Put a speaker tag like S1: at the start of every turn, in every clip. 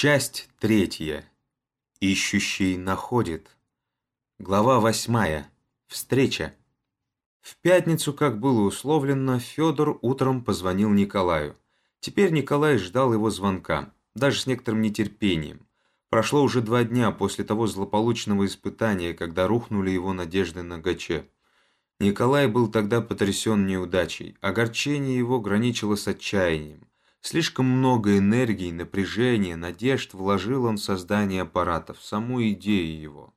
S1: Часть третья. Ищущий находит. Глава восьмая. Встреча. В пятницу, как было условлено, Федор утром позвонил Николаю. Теперь Николай ждал его звонка, даже с некоторым нетерпением. Прошло уже два дня после того злополучного испытания, когда рухнули его надежды на Гаче. Николай был тогда потрясен неудачей, огорчение его граничило с отчаянием. Слишком много энергии, напряжения, надежд вложил он в создание аппарата, в саму идею его.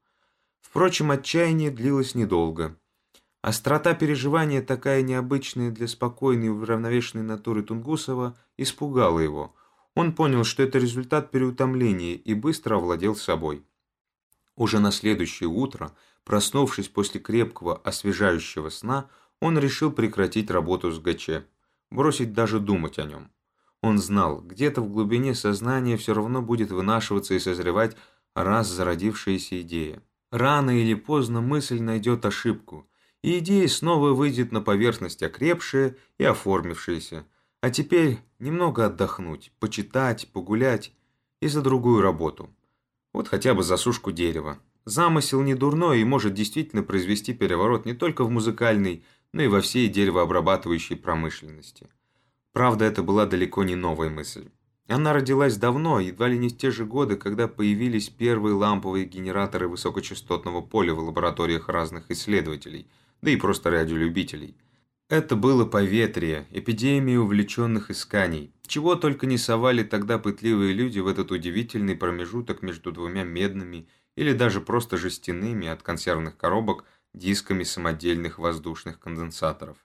S1: Впрочем, отчаяние длилось недолго. Острота переживания, такая необычная для спокойной и уравновешенной натуры Тунгусова, испугала его. Он понял, что это результат переутомления и быстро овладел собой. Уже на следующее утро, проснувшись после крепкого, освежающего сна, он решил прекратить работу с ГЧ, бросить даже думать о нем. Он знал, где-то в глубине сознания все равно будет вынашиваться и созревать раз зародившаяся идея. Рано или поздно мысль найдет ошибку, и идея снова выйдет на поверхность окрепшая и оформившаяся. А теперь немного отдохнуть, почитать, погулять и за другую работу. Вот хотя бы за сушку дерева. Замысел не дурной и может действительно произвести переворот не только в музыкальной, но и во всей деревообрабатывающей промышленности. Правда, это была далеко не новая мысль. Она родилась давно, едва ли не в те же годы, когда появились первые ламповые генераторы высокочастотного поля в лабораториях разных исследователей, да и просто радиолюбителей. Это было поветрие, эпидемия увлеченных исканий. Чего только не совали тогда пытливые люди в этот удивительный промежуток между двумя медными или даже просто жестяными от консервных коробок дисками самодельных воздушных конденсаторов.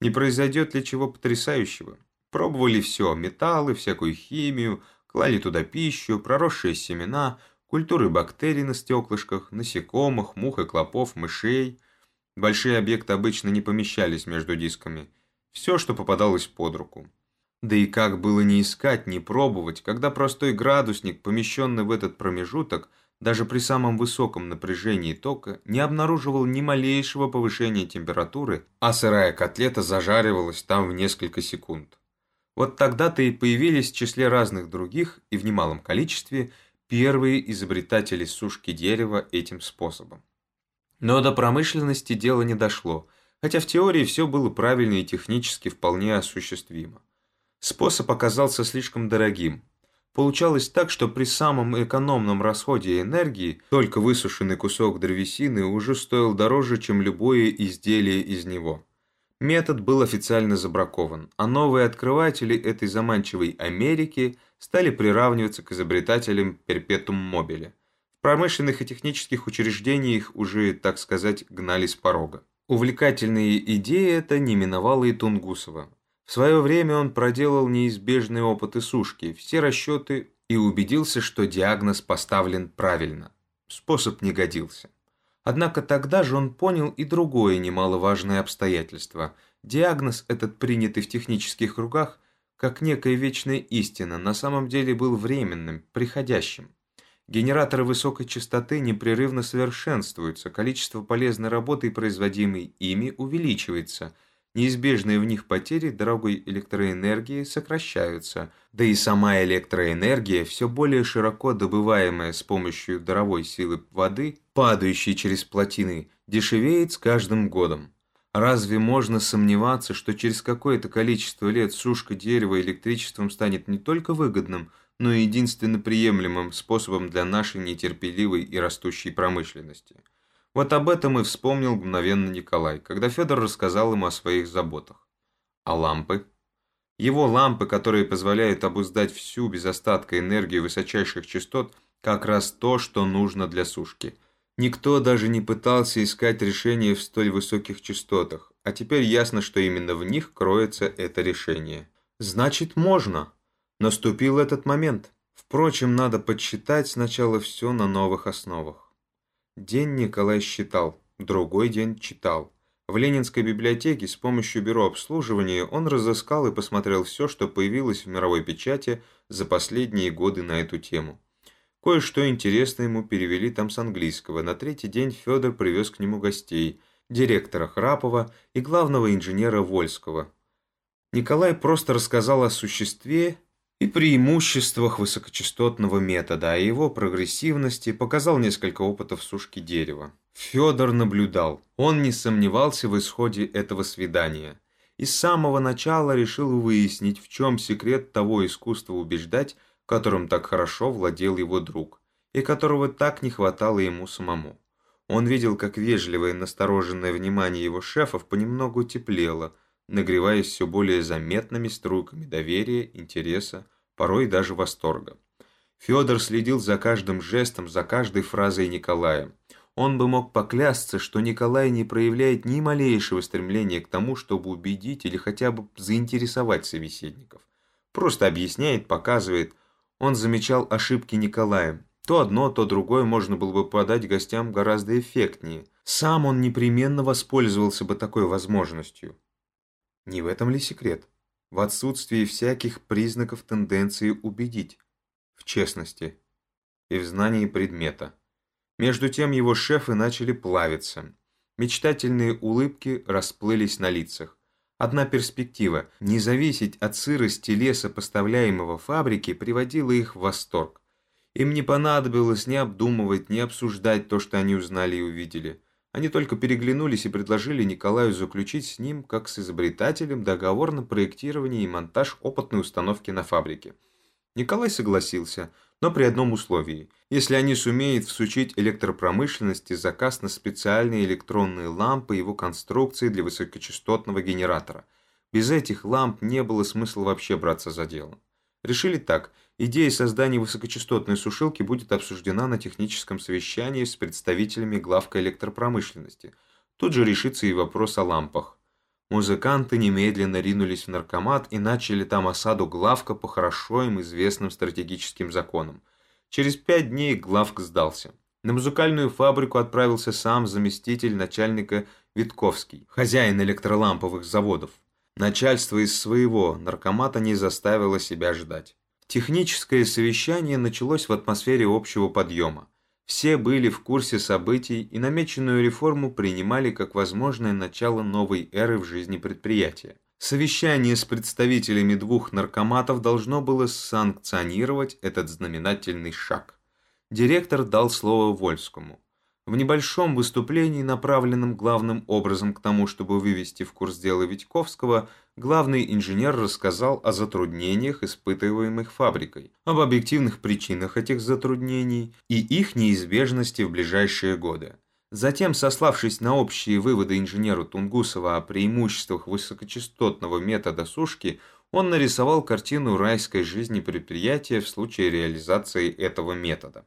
S1: Не произойдет ли чего потрясающего? Пробовали все, металлы, всякую химию, клали туда пищу, проросшие семена, культуры бактерий на стеклышках, насекомых, мух и клопов, мышей. Большие объекты обычно не помещались между дисками. Все, что попадалось под руку. Да и как было не искать, не пробовать, когда простой градусник, помещенный в этот промежуток, даже при самом высоком напряжении тока не обнаруживал ни малейшего повышения температуры, а сырая котлета зажаривалась там в несколько секунд. Вот тогда-то и появились в числе разных других и в немалом количестве первые изобретатели сушки дерева этим способом. Но до промышленности дело не дошло, хотя в теории все было правильно и технически вполне осуществимо. Способ оказался слишком дорогим, Получалось так, что при самом экономном расходе энергии только высушенный кусок древесины уже стоил дороже, чем любое изделие из него. Метод был официально забракован, а новые открыватели этой заманчивой Америки стали приравниваться к изобретателям перпетум мобиле. В промышленных и технических учреждениях уже, так сказать, гнали с порога. Увлекательная идея эта не миновала и Тунгусова. В свое время он проделал неизбежные опыты сушки, все расчеты и убедился, что диагноз поставлен правильно. Способ не годился. Однако тогда же он понял и другое немаловажное обстоятельство. Диагноз этот, принятый в технических кругах, как некая вечная истина, на самом деле был временным, приходящим. Генераторы высокой частоты непрерывно совершенствуются, количество полезной работы, производимой ими, увеличивается – неизбежные в них потери дорогой электроэнергии сокращаются, да и сама электроэнергия, все более широко добываемая с помощью даровой силы воды, падающей через плотины, дешевеет с каждым годом. Разве можно сомневаться, что через какое-то количество лет сушка дерева электричеством станет не только выгодным, но и единственно приемлемым способом для нашей нетерпеливой и растущей промышленности? Вот об этом и вспомнил мгновенно Николай, когда Федор рассказал ему о своих заботах. А лампы? Его лампы, которые позволяют обуздать всю без остатка энергию высочайших частот, как раз то, что нужно для сушки. Никто даже не пытался искать решение в столь высоких частотах, а теперь ясно, что именно в них кроется это решение. Значит, можно. Наступил этот момент. Впрочем, надо подсчитать сначала все на новых основах. День Николай считал, другой день читал. В Ленинской библиотеке с помощью бюро обслуживания он разыскал и посмотрел все, что появилось в мировой печати за последние годы на эту тему. Кое-что интересное ему перевели там с английского. На третий день Федор привез к нему гостей, директора Храпова и главного инженера Вольского. Николай просто рассказал о существе и преимуществах высокочастотного метода, а его прогрессивности показал несколько опытов сушки дерева. Федор наблюдал. Он не сомневался в исходе этого свидания. И с самого начала решил выяснить, в чем секрет того искусства убеждать, которым так хорошо владел его друг, и которого так не хватало ему самому. Он видел, как вежливое и настороженное внимание его шефов понемногу теплело – нагреваясь все более заметными струйками доверия, интереса, порой даже восторга. Федор следил за каждым жестом, за каждой фразой Николая. Он бы мог поклясться, что Николай не проявляет ни малейшего стремления к тому, чтобы убедить или хотя бы заинтересовать собеседников. Просто объясняет, показывает. Он замечал ошибки Николая. То одно, то другое можно было бы подать гостям гораздо эффектнее. Сам он непременно воспользовался бы такой возможностью. Не в этом ли секрет? В отсутствии всяких признаков тенденции убедить, в честности и в знании предмета. Между тем его шефы начали плавиться. Мечтательные улыбки расплылись на лицах. Одна перспектива – не зависеть от сырости леса, поставляемого фабрике, приводила их в восторг. Им не понадобилось ни обдумывать, ни обсуждать то, что они узнали и увидели. Они только переглянулись и предложили Николаю заключить с ним, как с изобретателем, договор на проектирование и монтаж опытной установки на фабрике. Николай согласился, но при одном условии. Если они сумеют всучить электропромышленности заказ на специальные электронные лампы его конструкции для высокочастотного генератора. Без этих ламп не было смысла вообще браться за дело. Решили так – Идея создания высокочастотной сушилки будет обсуждена на техническом совещании с представителями главка электропромышленности. Тут же решится и вопрос о лампах. Музыканты немедленно ринулись в наркомат и начали там осаду главка по хорошо им известным стратегическим законам. Через пять дней главк сдался. На музыкальную фабрику отправился сам заместитель начальника Витковский, хозяин электроламповых заводов. Начальство из своего наркомата не заставило себя ждать. Техническое совещание началось в атмосфере общего подъема. Все были в курсе событий и намеченную реформу принимали как возможное начало новой эры в жизни предприятия. Совещание с представителями двух наркоматов должно было санкционировать этот знаменательный шаг. Директор дал слово Вольскому. В небольшом выступлении, направленном главным образом к тому, чтобы вывести в курс дела Витьковского, главный инженер рассказал о затруднениях, испытываемых фабрикой, об объективных причинах этих затруднений и их неизбежности в ближайшие годы. Затем, сославшись на общие выводы инженера Тунгусова о преимуществах высокочастотного метода сушки, он нарисовал картину райской жизни предприятия в случае реализации этого метода.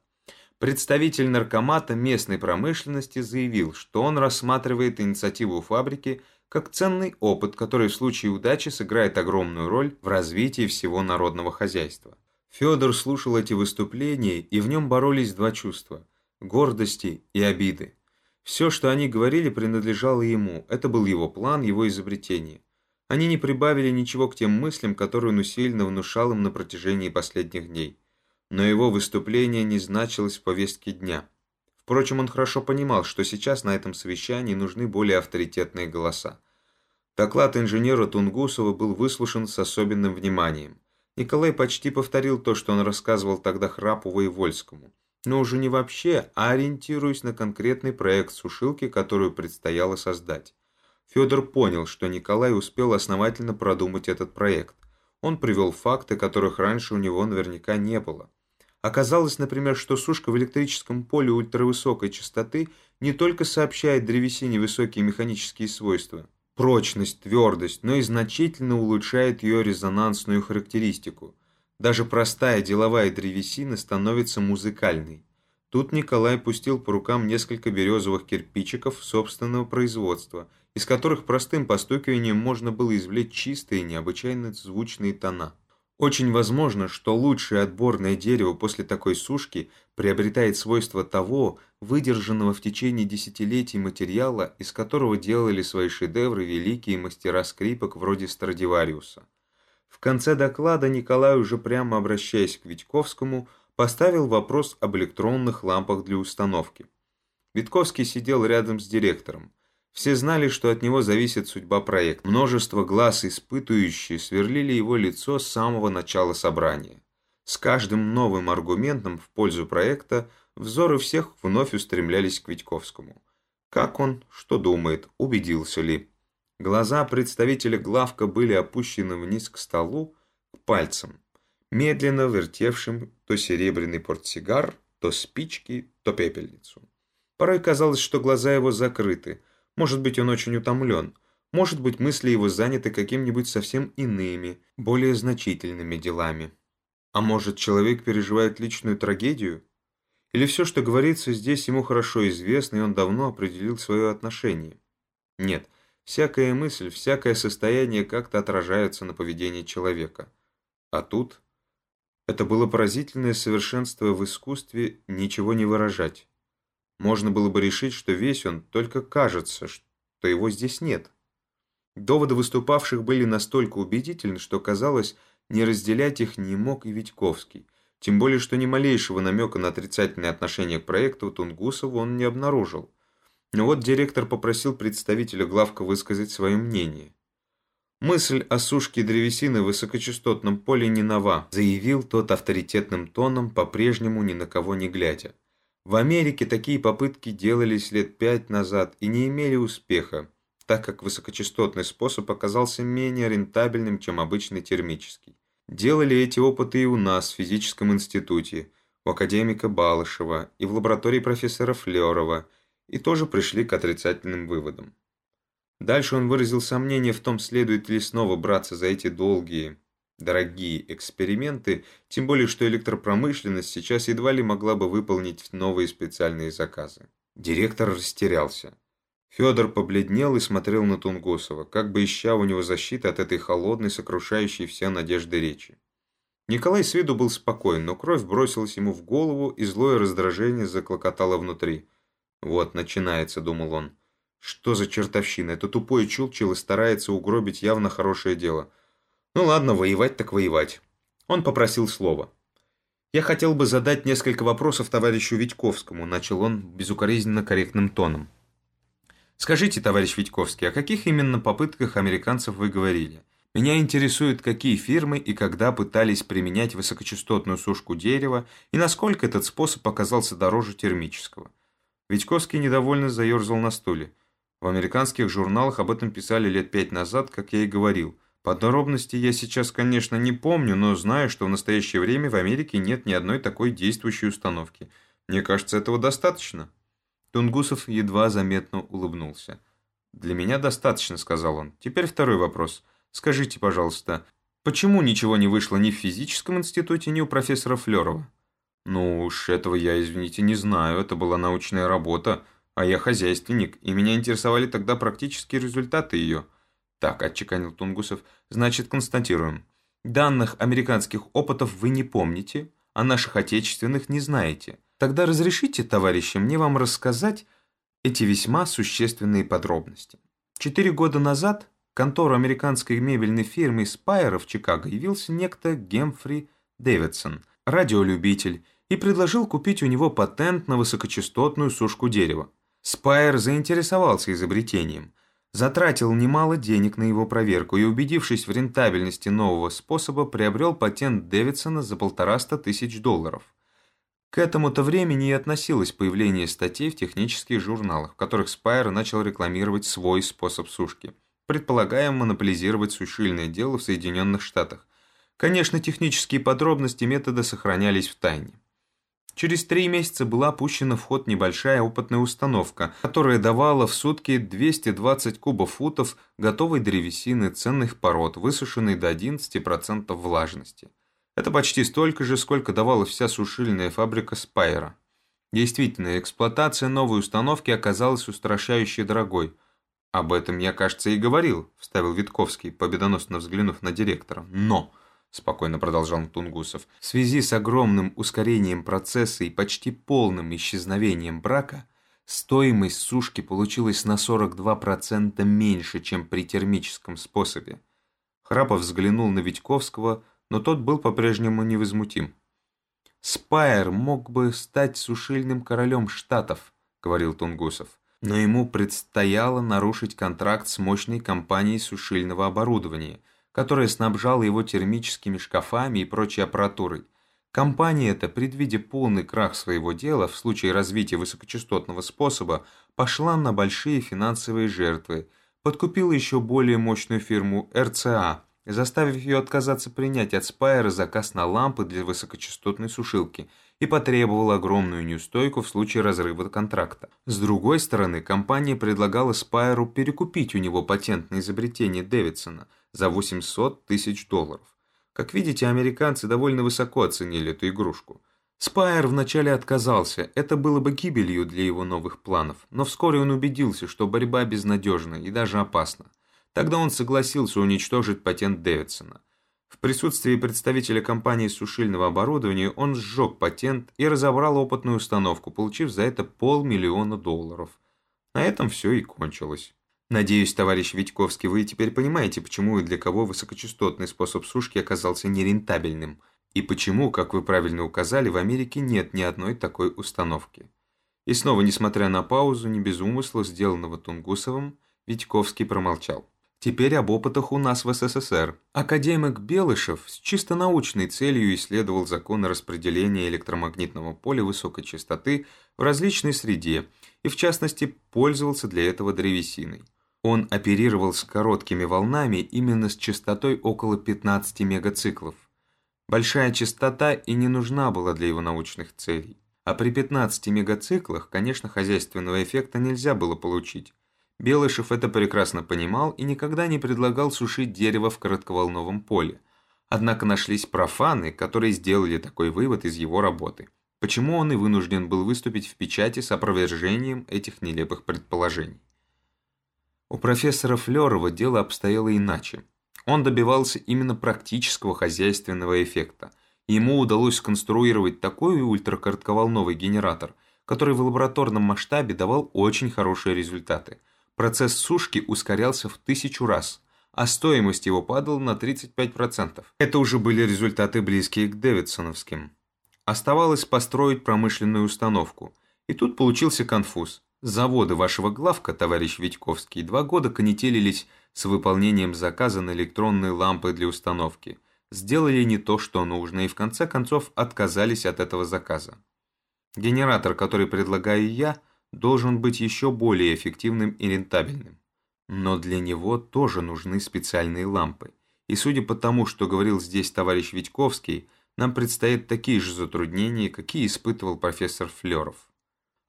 S1: Представитель наркомата местной промышленности заявил, что он рассматривает инициативу фабрики как ценный опыт, который в случае удачи сыграет огромную роль в развитии всего народного хозяйства. Федор слушал эти выступления, и в нем боролись два чувства – гордости и обиды. Все, что они говорили, принадлежало ему, это был его план, его изобретение. Они не прибавили ничего к тем мыслям, которые он усиленно внушал им на протяжении последних дней но его выступление не значилось в повестке дня. Впрочем, он хорошо понимал, что сейчас на этом совещании нужны более авторитетные голоса. Доклад инженера Тунгусова был выслушан с особенным вниманием. Николай почти повторил то, что он рассказывал тогда Храпову и Вольскому. Но уже не вообще, а ориентируясь на конкретный проект сушилки, которую предстояло создать. Федор понял, что Николай успел основательно продумать этот проект. Он привел факты, которых раньше у него наверняка не было. Оказалось, например, что сушка в электрическом поле ультравысокой частоты не только сообщает древесине высокие механические свойства, прочность, твердость, но и значительно улучшает ее резонансную характеристику. Даже простая деловая древесина становится музыкальной. Тут Николай пустил по рукам несколько березовых кирпичиков собственного производства, из которых простым постукиванием можно было извлечь чистые, необычайно звучные тона. Очень возможно, что лучшее отборное дерево после такой сушки приобретает свойства того, выдержанного в течение десятилетий материала, из которого делали свои шедевры великие мастера скрипок вроде Страдивариуса. В конце доклада Николай, уже прямо обращаясь к Витьковскому, поставил вопрос об электронных лампах для установки. Витковский сидел рядом с директором. Все знали, что от него зависит судьба проекта. Множество глаз, испытывающие, сверлили его лицо с самого начала собрания. С каждым новым аргументом в пользу проекта взоры всех вновь устремлялись к Витьковскому. Как он, что думает, убедился ли? Глаза представителя главка были опущены вниз к столу, к пальцам, медленно вертевшим то серебряный портсигар, то спички, то пепельницу. Порой казалось, что глаза его закрыты. Может быть, он очень утомлен. Может быть, мысли его заняты какими-нибудь совсем иными, более значительными делами. А может, человек переживает личную трагедию? Или все, что говорится здесь, ему хорошо известно, и он давно определил свое отношение? Нет, всякая мысль, всякое состояние как-то отражается на поведении человека. А тут это было поразительное совершенство в искусстве ничего не выражать. Можно было бы решить, что весь он только кажется, что его здесь нет. Доводы выступавших были настолько убедительны, что казалось, не разделять их не мог и Витьковский. Тем более, что ни малейшего намека на отрицательное отношение к проекту Тунгусову он не обнаружил. Но вот директор попросил представителя главка высказать свое мнение. «Мысль о сушке древесины в высокочастотном поле не нова», заявил тот авторитетным тоном, по-прежнему ни на кого не глядя. В Америке такие попытки делались лет пять назад и не имели успеха, так как высокочастотный способ оказался менее рентабельным, чем обычный термический. Делали эти опыты и у нас в физическом институте, у академика Балышева и в лаборатории профессора Флерова, и тоже пришли к отрицательным выводам. Дальше он выразил сомнение в том, следует ли снова браться за эти долгие, дорогие эксперименты, тем более что электропромышленность сейчас едва ли могла бы выполнить новые специальные заказы. Директор растерялся. Федор побледнел и смотрел на Тунгусова, как бы ища у него защиты от этой холодной, сокрушающей все надежды речи. Николай с виду был спокоен, но кровь бросилась ему в голову, и злое раздражение заклокотало внутри. «Вот, начинается», — думал он. Что за чертовщина? Это тупой чулчил и старается угробить явно хорошее дело. Ну ладно, воевать так воевать. Он попросил слова. «Я хотел бы задать несколько вопросов товарищу Витьковскому», начал он безукоризненно корректным тоном. «Скажите, товарищ Витьковский, о каких именно попытках американцев вы говорили? Меня интересует, какие фирмы и когда пытались применять высокочастотную сушку дерева и насколько этот способ оказался дороже термического». Витьковский недовольно заерзал на стуле. В американских журналах об этом писали лет пять назад, как я и говорил. Подробности я сейчас, конечно, не помню, но знаю, что в настоящее время в Америке нет ни одной такой действующей установки. Мне кажется, этого достаточно. Тунгусов едва заметно улыбнулся. «Для меня достаточно», — сказал он. «Теперь второй вопрос. Скажите, пожалуйста, почему ничего не вышло ни в физическом институте, ни у профессора Флерова?» «Ну уж этого я, извините, не знаю. Это была научная работа а я хозяйственник, и меня интересовали тогда практические результаты ее. Так, отчеканил Тунгусов, значит, констатируем. Данных американских опытов вы не помните, а наших отечественных не знаете. Тогда разрешите, товарищи, мне вам рассказать эти весьма существенные подробности. Четыре года назад в контору американской мебельной фирмы Spire в Чикаго явился некто Гемфри Дэвидсон, радиолюбитель, и предложил купить у него патент на высокочастотную сушку дерева. Спайер заинтересовался изобретением, затратил немало денег на его проверку и, убедившись в рентабельности нового способа, приобрел патент Дэвидсона за полтораста тысяч долларов. К этому-то времени и относилось появление статей в технических журналах, в которых Спайер начал рекламировать свой способ сушки, предполагая монополизировать сушильное дело в Соединенных Штатах. Конечно, технические подробности метода сохранялись в тайне. Через три месяца была пущена в ход небольшая опытная установка, которая давала в сутки 220 кубов футов готовой древесины ценных пород, высушенной до 11% влажности. Это почти столько же, сколько давала вся сушильная фабрика Спайера. Действительно, эксплуатация новой установки оказалась устрашающе дорогой. «Об этом я, кажется, и говорил», – вставил Витковский, победоносно взглянув на директора. «Но!» – спокойно продолжал Тунгусов, – в связи с огромным ускорением процесса и почти полным исчезновением брака, стоимость сушки получилась на 42% меньше, чем при термическом способе. Храпов взглянул на Витьковского, но тот был по-прежнему невозмутим. «Спайер мог бы стать сушильным королем Штатов», – говорил Тунгусов. Но ему предстояло нарушить контракт с мощной компанией сушильного оборудования, которая снабжала его термическими шкафами и прочей аппаратурой. Компания эта, предвидя полный крах своего дела в случае развития высокочастотного способа, пошла на большие финансовые жертвы, подкупила еще более мощную фирму РЦА, заставив ее отказаться принять от Спайера заказ на лампы для высокочастотной сушилки и потребовала огромную неустойку в случае разрыва контракта. С другой стороны, компания предлагала Спайеру перекупить у него патент на изобретение Дэвидсона за 800 тысяч долларов. Как видите, американцы довольно высоко оценили эту игрушку. Спайер вначале отказался, это было бы гибелью для его новых планов, но вскоре он убедился, что борьба безнадежна и даже опасна. Тогда он согласился уничтожить патент Дэвидсона. В присутствии представителя компании сушильного оборудования он сжег патент и разобрал опытную установку, получив за это полмиллиона долларов. На этом все и кончилось. Надеюсь, товарищ Витьковский, вы теперь понимаете, почему и для кого высокочастотный способ сушки оказался нерентабельным, и почему, как вы правильно указали, в Америке нет ни одной такой установки. И снова, несмотря на паузу, не без умысла, сделанного Тунгусовым, Витьковский промолчал. Теперь об опытах у нас в СССР. Академик Белышев с чисто научной целью исследовал законы распределения электромагнитного поля высокой частоты в различной среде и, в частности, пользовался для этого древесиной. Он оперировал с короткими волнами именно с частотой около 15 мегациклов. Большая частота и не нужна была для его научных целей. А при 15 мегациклах, конечно, хозяйственного эффекта нельзя было получить. Белышев это прекрасно понимал и никогда не предлагал сушить дерево в коротковолновом поле. Однако нашлись профаны, которые сделали такой вывод из его работы. Почему он и вынужден был выступить в печати с опровержением этих нелепых предположений. У профессора Флерова дело обстояло иначе. Он добивался именно практического хозяйственного эффекта. Ему удалось сконструировать такой ультракоротковолновый генератор, который в лабораторном масштабе давал очень хорошие результаты – Процесс сушки ускорялся в тысячу раз, а стоимость его падала на 35%. Это уже были результаты близкие к Дэвидсоновским. Оставалось построить промышленную установку. И тут получился конфуз. Заводы вашего главка, товарищ Витьковский, два года конетелились с выполнением заказа на электронные лампы для установки. Сделали не то, что нужно, и в конце концов отказались от этого заказа. Генератор, который предлагаю я – должен быть еще более эффективным и рентабельным. Но для него тоже нужны специальные лампы. И судя по тому, что говорил здесь товарищ Витьковский, нам предстоят такие же затруднения, какие испытывал профессор Флеров.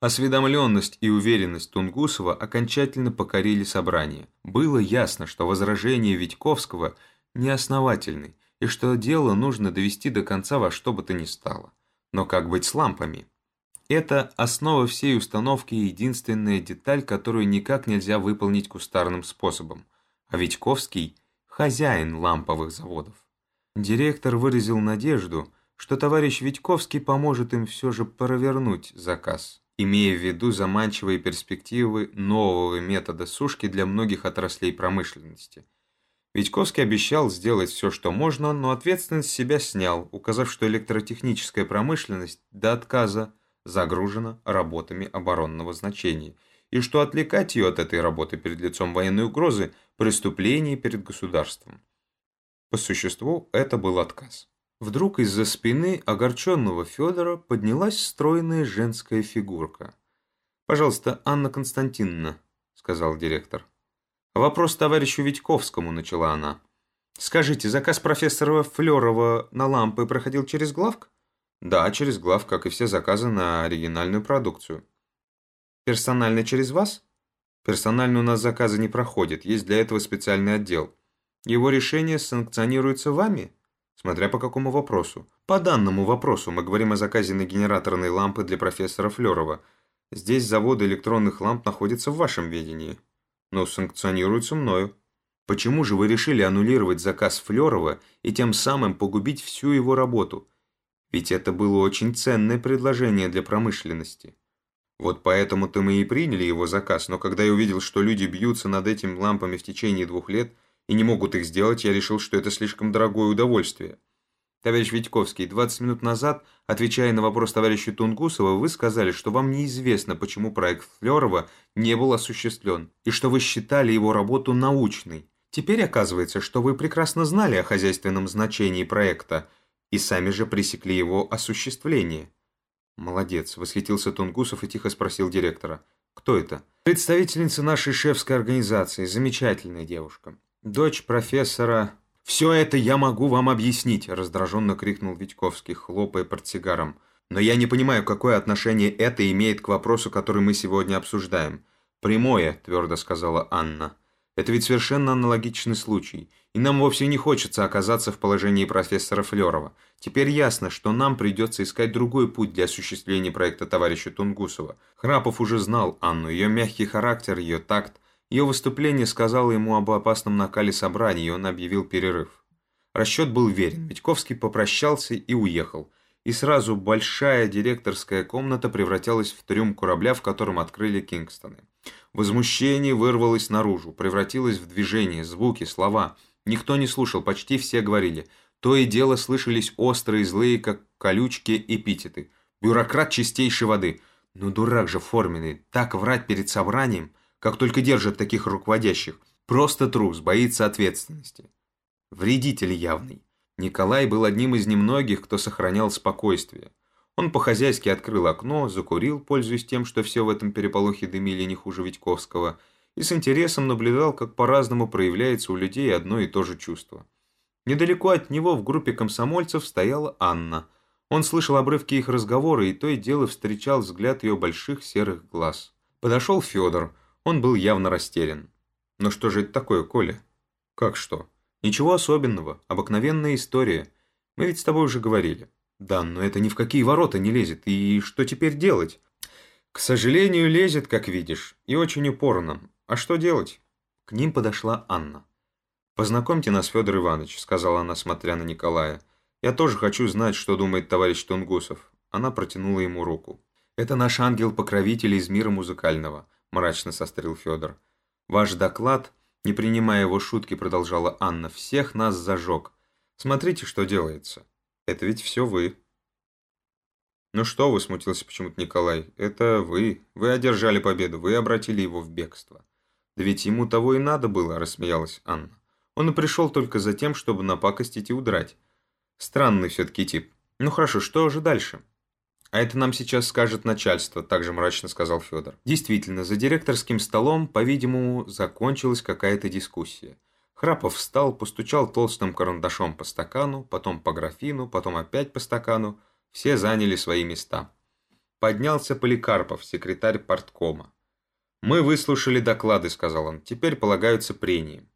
S1: Осведомленность и уверенность Тунгусова окончательно покорили собрание. Было ясно, что возражения Витьковского неосновательны, и что дело нужно довести до конца во что бы то ни стало. Но как быть с лампами? Это основа всей установки и единственная деталь, которую никак нельзя выполнить кустарным способом. А Витьковский – хозяин ламповых заводов. Директор выразил надежду, что товарищ Витьковский поможет им все же провернуть заказ, имея в виду заманчивые перспективы нового метода сушки для многих отраслей промышленности. Витьковский обещал сделать все, что можно, но ответственность себя снял, указав, что электротехническая промышленность до отказа загружена работами оборонного значения, и что отвлекать ее от этой работы перед лицом военной угрозы – преступление перед государством. По существу это был отказ. Вдруг из-за спины огорченного Федора поднялась стройная женская фигурка. «Пожалуйста, Анна Константиновна», – сказал директор. «Вопрос товарищу Витьковскому», – начала она. «Скажите, заказ профессора Флерова на лампы проходил через главк?» Да, через глав, как и все заказы на оригинальную продукцию. Персонально через вас? Персонально у нас заказы не проходят, есть для этого специальный отдел. Его решение санкционируется вами? Смотря по какому вопросу. По данному вопросу мы говорим о заказе на генераторные лампы для профессора Флерова. Здесь заводы электронных ламп находятся в вашем ведении. Но санкционируются мною. Почему же вы решили аннулировать заказ Флерова и тем самым погубить всю его работу? Ведь это было очень ценное предложение для промышленности. Вот поэтому-то мы и приняли его заказ, но когда я увидел, что люди бьются над этими лампами в течение двух лет и не могут их сделать, я решил, что это слишком дорогое удовольствие. Товарищ Витьковский, 20 минут назад, отвечая на вопрос товарища Тунгусова, вы сказали, что вам неизвестно, почему проект Флерова не был осуществлен, и что вы считали его работу научной. Теперь оказывается, что вы прекрасно знали о хозяйственном значении проекта и сами же пресекли его осуществление. «Молодец», — восхитился Тунгусов и тихо спросил директора. «Кто это?» «Представительница нашей шефской организации, замечательная девушка. Дочь профессора «Все это я могу вам объяснить», – раздраженно крикнул Витьковский, хлопая портсигаром. «Но я не понимаю, какое отношение это имеет к вопросу, который мы сегодня обсуждаем». «Прямое», – твердо сказала Анна. «Это ведь совершенно аналогичный случай, и нам вовсе не хочется оказаться в положении профессора Флерова. Теперь ясно, что нам придется искать другой путь для осуществления проекта товарища Тунгусова. Храпов уже знал Анну, ее мягкий характер, ее такт – ее выступление сказало ему об опасном накале собрания, и он объявил перерыв. Расчет был верен. Митьковский попрощался и уехал. И сразу большая директорская комната превратилась в трюм корабля, в котором открыли Кингстоны. Возмущение вырвалось наружу, превратилось в движение, звуки, слова. Никто не слушал, почти все говорили. То и дело слышались острые, злые, как колючки, эпитеты. Бюрократ чистейшей воды. Ну дурак же форменный, так врать перед собранием – как только держат таких руководящих. Просто трус, боится ответственности. Вредитель явный. Николай был одним из немногих, кто сохранял спокойствие. Он по-хозяйски открыл окно, закурил, пользуясь тем, что все в этом переполохе дымили не хуже Витьковского, и с интересом наблюдал, как по-разному проявляется у людей одно и то же чувство. Недалеко от него в группе комсомольцев стояла Анна. Он слышал обрывки их разговора и то и дело встречал взгляд ее больших серых глаз. Подошел Федор, он был явно растерян. «Но что же это такое, Коля?» «Как что?» «Ничего особенного. Обыкновенная история. Мы ведь с тобой уже говорили». «Да, но это ни в какие ворота не лезет. И что теперь делать?» «К сожалению, лезет, как видишь. И очень упорно. А что делать?» К ним подошла Анна. «Познакомьте нас, Федор Иванович», — сказала она, смотря на Николая. «Я тоже хочу знать, что думает товарищ Тунгусов». Она протянула ему руку. «Это наш ангел-покровитель из мира музыкального. – мрачно сострил Федор. «Ваш доклад, не принимая его шутки, продолжала Анна, всех нас зажег. Смотрите, что делается. Это ведь все вы». «Ну что вы?» – смутился почему-то Николай. «Это вы. Вы одержали победу, вы обратили его в бегство». «Да ведь ему того и надо было», – рассмеялась Анна. «Он и пришел только за тем, чтобы напакостить и удрать. Странный все-таки тип. Ну хорошо, что же дальше?» «А это нам сейчас скажет начальство», – также мрачно сказал Федор. Действительно, за директорским столом, по-видимому, закончилась какая-то дискуссия. Храпов встал, постучал толстым карандашом по стакану, потом по графину, потом опять по стакану. Все заняли свои места. Поднялся Поликарпов, секретарь порткома. «Мы выслушали доклады», – сказал он. «Теперь полагаются прении».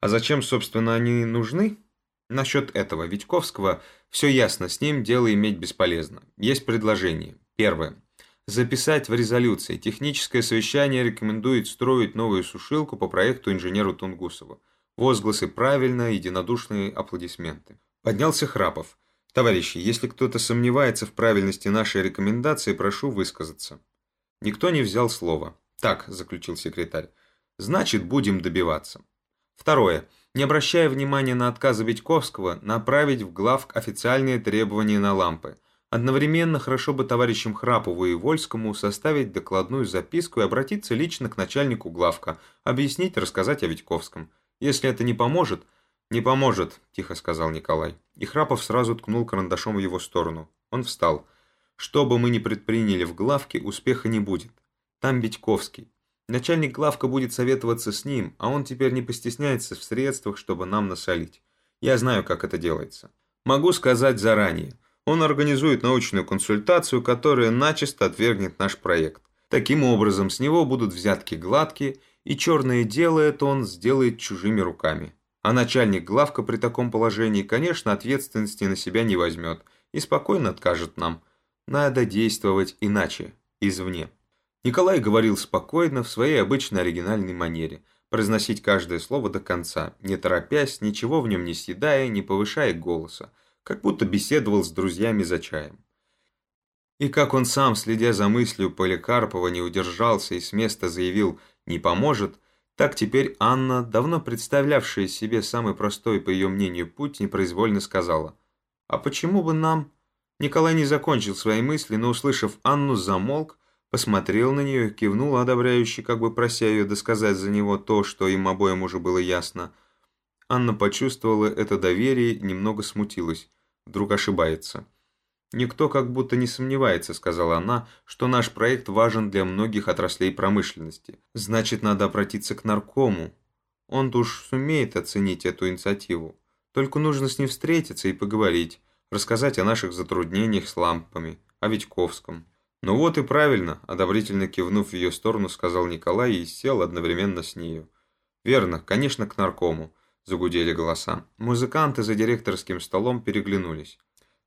S1: «А зачем, собственно, они нужны?» Насчет этого Витьковского все ясно, с ним дело иметь бесполезно. Есть предложение. Первое. Записать в резолюции. Техническое совещание рекомендует строить новую сушилку по проекту инженеру Тунгусову. Возгласы правильно, единодушные аплодисменты. Поднялся Храпов. Товарищи, если кто-то сомневается в правильности нашей рекомендации, прошу высказаться. Никто не взял слова. Так, заключил секретарь. Значит, будем добиваться. Второе не обращая внимания на отказы Витьковского, направить в главк официальные требования на лампы. Одновременно хорошо бы товарищам Храпову и Вольскому составить докладную записку и обратиться лично к начальнику главка, объяснить, рассказать о Витьковском. Если это не поможет... «Не поможет», – тихо сказал Николай. И Храпов сразу ткнул карандашом в его сторону. Он встал. «Что бы мы ни предприняли в главке, успеха не будет. Там Витьковский. Начальник главка будет советоваться с ним, а он теперь не постесняется в средствах, чтобы нам насолить. Я знаю, как это делается. Могу сказать заранее. Он организует научную консультацию, которая начисто отвергнет наш проект. Таким образом, с него будут взятки гладкие, и черное дело это он сделает чужими руками. А начальник главка при таком положении, конечно, ответственности на себя не возьмет и спокойно откажет нам. Надо действовать иначе, извне. Николай говорил спокойно, в своей обычной оригинальной манере, произносить каждое слово до конца, не торопясь, ничего в нем не съедая, не повышая голоса, как будто беседовал с друзьями за чаем. И как он сам, следя за мыслью Поликарпова, не удержался и с места заявил «не поможет», так теперь Анна, давно представлявшая себе самый простой, по ее мнению, путь, непроизвольно сказала А почему бы нам... Николай не закончил свои мысли, но, услышав Анну, замолк, посмотрел на нее, кивнул одобряюще, как бы прося ее досказать за него то, что им обоим уже было ясно. Анна почувствовала это доверие немного смутилась. Вдруг ошибается. «Никто как будто не сомневается», — сказала она, «что наш проект важен для многих отраслей промышленности. Значит, надо обратиться к наркому. Он-то уж сумеет оценить эту инициативу. Только нужно с ним встретиться и поговорить, рассказать о наших затруднениях с лампами, о Витьковском». «Ну вот и правильно», — одобрительно кивнув в ее сторону, сказал Николай и сел одновременно с нею. «Верно, конечно, к наркому», — загудели голоса. Музыканты за директорским столом переглянулись.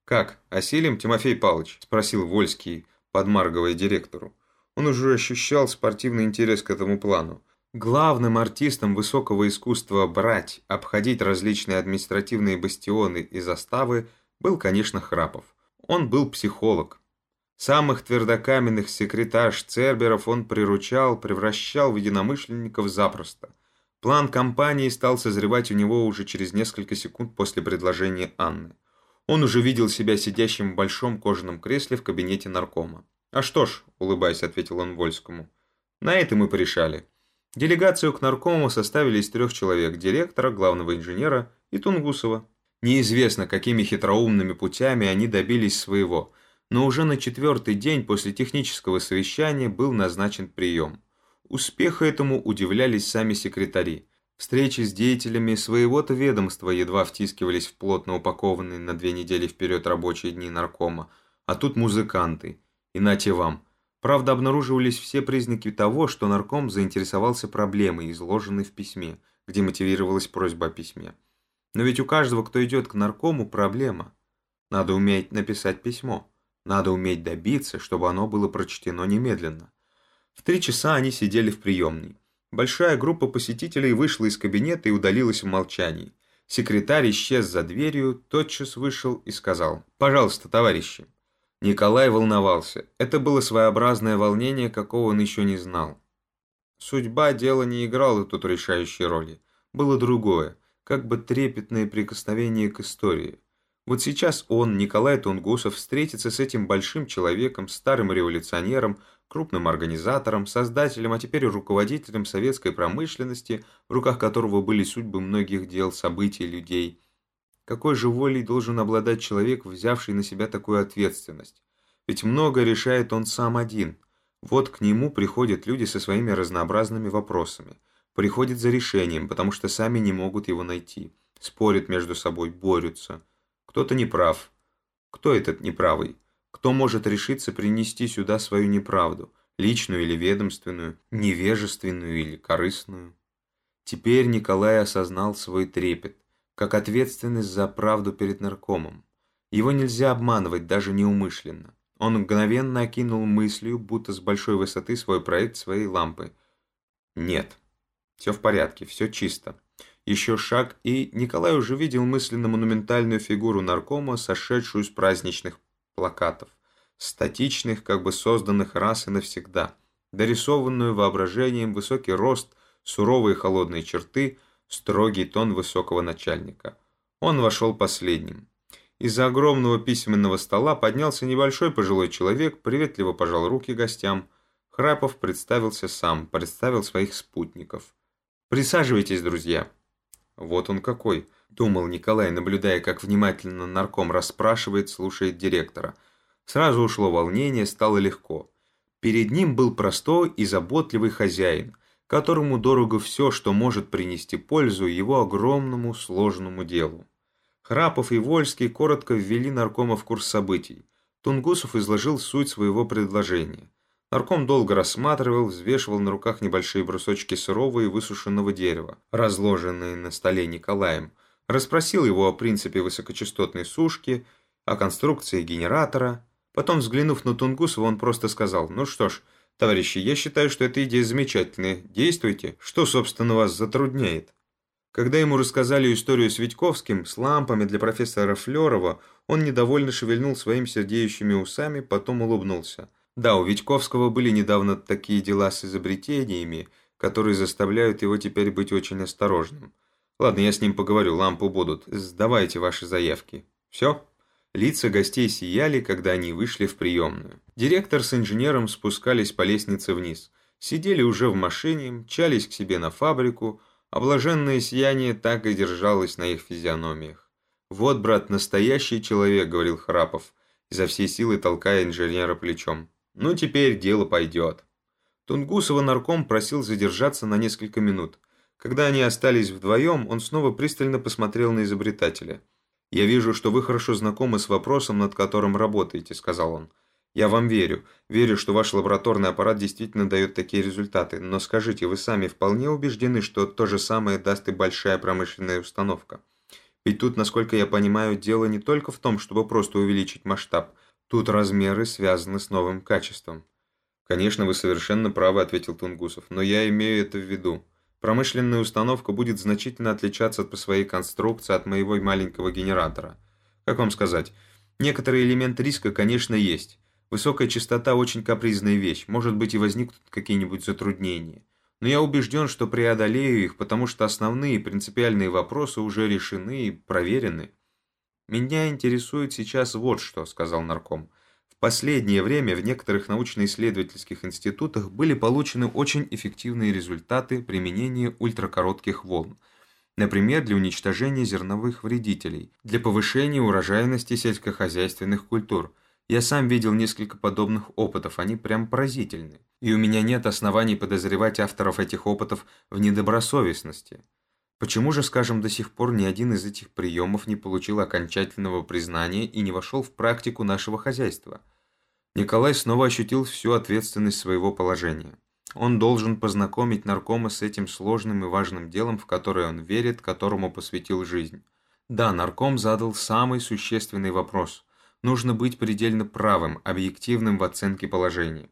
S1: «Как, осилим, Тимофей Павлович?» – спросил Вольский, подмаргивая директору. Он уже ощущал спортивный интерес к этому плану. Главным артистом высокого искусства брать, обходить различные административные бастионы и заставы был, конечно, Храпов. Он был психолог. Самых твердокаменных секретарш Церберов он приручал, превращал в единомышленников запросто. План кампании стал созревать у него уже через несколько секунд после предложения Анны. Он уже видел себя сидящим в большом кожаном кресле в кабинете наркома. «А что ж», – улыбаясь, ответил он Вольскому, – «на это мы порешали». Делегацию к наркому составили из трех человек – директора, главного инженера и Тунгусова. Неизвестно, какими хитроумными путями они добились своего, но уже на четвертый день после технического совещания был назначен прием. Успеху этому удивлялись сами секретари. Встречи с деятелями своего-то ведомства едва втискивались в плотно упакованные на две недели вперед рабочие дни наркома, а тут музыканты. Иначе вам. Правда, обнаруживались все признаки того, что нарком заинтересовался проблемой, изложенной в письме, где мотивировалась просьба о письме. Но ведь у каждого, кто идет к наркому, проблема. Надо уметь написать письмо. Надо уметь добиться, чтобы оно было прочтено немедленно. В три часа они сидели в приемной. Большая группа посетителей вышла из кабинета и удалилась в молчании. Секретарь исчез за дверью, тотчас вышел и сказал «Пожалуйста, товарищи». Николай волновался. Это было своеобразное волнение, какого он еще не знал. Судьба дела не играла тут решающей роли. Было другое, как бы трепетное прикосновение к истории. Вот сейчас он, Николай Тунгусов, встретится с этим большим человеком, старым революционером, крупным организатором, создателем, а теперь руководителем советской промышленности, в руках которого были судьбы многих дел, событий, людей. Какой же волей должен обладать человек, взявший на себя такую ответственность? Ведь много решает он сам один. Вот к нему приходят люди со своими разнообразными вопросами. Приходят за решением, потому что сами не могут его найти. Спорят между собой, борются. Кто-то неправ. Кто этот неправый? Кто может решиться принести сюда свою неправду, личную или ведомственную, невежественную или корыстную? Теперь Николай осознал свой трепет, как ответственность за правду перед наркомом. Его нельзя обманывать даже неумышленно. Он мгновенно окинул мыслью, будто с большой высоты свой проект своей лампы. Нет, все в порядке, все чисто. Еще шаг, и Николай уже видел мысленно монументальную фигуру наркома, сошедшую с праздничных плакатов, статичных, как бы созданных раз и навсегда, дорисованную воображением высокий рост, суровые холодные черты, строгий тон высокого начальника. Он вошел последним. Из-за огромного письменного стола поднялся небольшой пожилой человек, приветливо пожал руки гостям. Храпов представился сам, представил своих спутников. «Присаживайтесь, друзья». «Вот он какой», – думал Николай, наблюдая, как внимательно нарком расспрашивает, слушает директора. Сразу ушло волнение, стало легко. Перед ним был простой и заботливый хозяин, которому дорого все, что может принести пользу его огромному сложному делу. Храпов и Вольский коротко ввели наркома в курс событий. Тунгусов изложил суть своего предложения. Нарком долго рассматривал, взвешивал на руках небольшие брусочки сырого и высушенного дерева, разложенные на столе Николаем, расспросил его о принципе высокочастотной сушки, о конструкции генератора. Потом, взглянув на Тунгусова, он просто сказал, «Ну что ж, товарищи, я считаю, что эта идея сердечная. Действуйте. Что, собственно, вас затрудняет?» Когда ему рассказали историю с Витьковским, с лампами для профессора Флерова, он недовольно шевельнул своими сердеющими усами, потом улыбнулся – да, у Витьковского были недавно такие дела с изобретениями, которые заставляют его теперь быть очень осторожным. Ладно, я с ним поговорю, лампу будут. Сдавайте ваши заявки. Все? Лица гостей сияли, когда они вышли в приемную. Директор с инженером спускались по лестнице вниз. Сидели уже в машине, мчались к себе на фабрику, а блаженное сияние так и держалось на их физиономиях. «Вот, брат, настоящий человек», — говорил Храпов, изо всей силы толкая инженера плечом. «Ну, теперь дело пойдет». Тунгусова нарком просил задержаться на несколько минут. Когда они остались вдвоем, он снова пристально посмотрел на изобретателя. «Я вижу, что вы хорошо знакомы с вопросом, над которым работаете», — сказал он. «Я вам верю. Верю, что ваш лабораторный аппарат действительно дает такие результаты. Но скажите, вы сами вполне убеждены, что то же самое даст и большая промышленная установка? Ведь тут, насколько я понимаю, дело не только в том, чтобы просто увеличить масштаб. Тут размеры связаны с новым качеством». «Конечно, вы совершенно правы», — ответил Тунгусов, «но я имею это в виду. Промышленная установка будет значительно отличаться по своей конструкции от моего маленького генератора. Как вам сказать, некоторый элемент риска, конечно, есть. Высокая частота очень капризная вещь, может быть и возникнут какие-нибудь затруднения. Но я убежден, что преодолею их, потому что основные принципиальные вопросы уже решены и проверены. «Меня интересует сейчас вот что», — сказал нарком последнее время в некоторых научно-исследовательских институтах были получены очень эффективные результаты применения ультракоротких волн, например, для уничтожения зерновых вредителей, для повышения урожайности сельскохозяйственных культур. Я сам видел несколько подобных опытов, они прям поразительны. И у меня нет оснований подозревать авторов этих опытов в недобросовестности. Почему же, скажем, до сих пор ни один из этих приемов не получил окончательного признания и не вошел в практику нашего хозяйства? Николай снова ощутил всю ответственность своего положения. Он должен познакомить наркома с этим сложным и важным делом, в которое он верит, которому посвятил жизнь. Да, нарком задал самый существенный вопрос. Нужно быть предельно правым, объективным в оценке положения.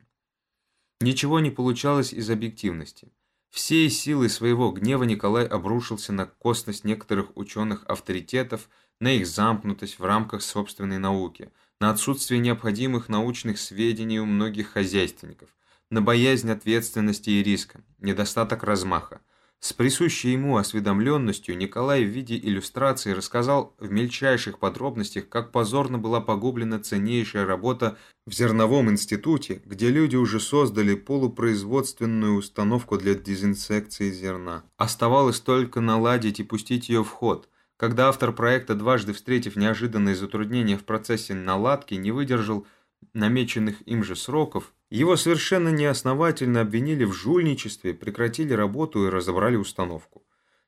S1: Ничего не получалось из объективности. Всей силой своего гнева Николай обрушился на косность некоторых ученых-авторитетов, на их замкнутость в рамках собственной науки, на отсутствие необходимых научных сведений у многих хозяйственников, на боязнь ответственности и риска, недостаток размаха. С присущей ему осведомленностью Николай в виде иллюстрации рассказал в мельчайших подробностях, как позорно была погублена ценнейшая работа в зерновом институте, где люди уже создали полупроизводственную установку для дезинсекции зерна. Оставалось только наладить и пустить ее в ход. Когда автор проекта, дважды встретив неожиданные затруднения в процессе наладки, не выдержал намеченных им же сроков, его совершенно неосновательно обвинили в жульничестве, прекратили работу и разобрали установку.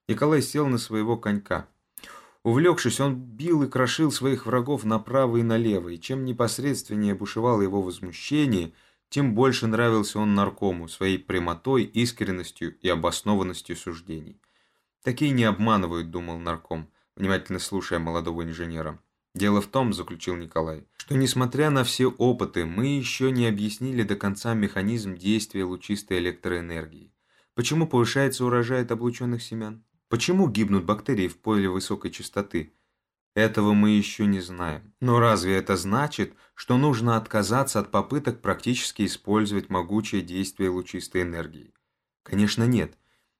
S1: Николай сел на своего конька. Увлекшись, он бил и крошил своих врагов направо и налево, и чем непосредственнее бушевало его возмущение, тем больше нравился он наркому своей прямотой, искренностью и обоснованностью суждений. «Такие не обманывают», — думал нарком, внимательно слушая молодого инженера. Дело в том, заключил Николай, что несмотря на все опыты, мы еще не объяснили до конца механизм действия лучистой электроэнергии. Почему повышается урожай от облученных семян? Почему гибнут бактерии в поле высокой частоты? Этого мы еще не знаем. Но разве это значит, что нужно отказаться от попыток практически использовать могучее действие лучистой энергии? Конечно нет.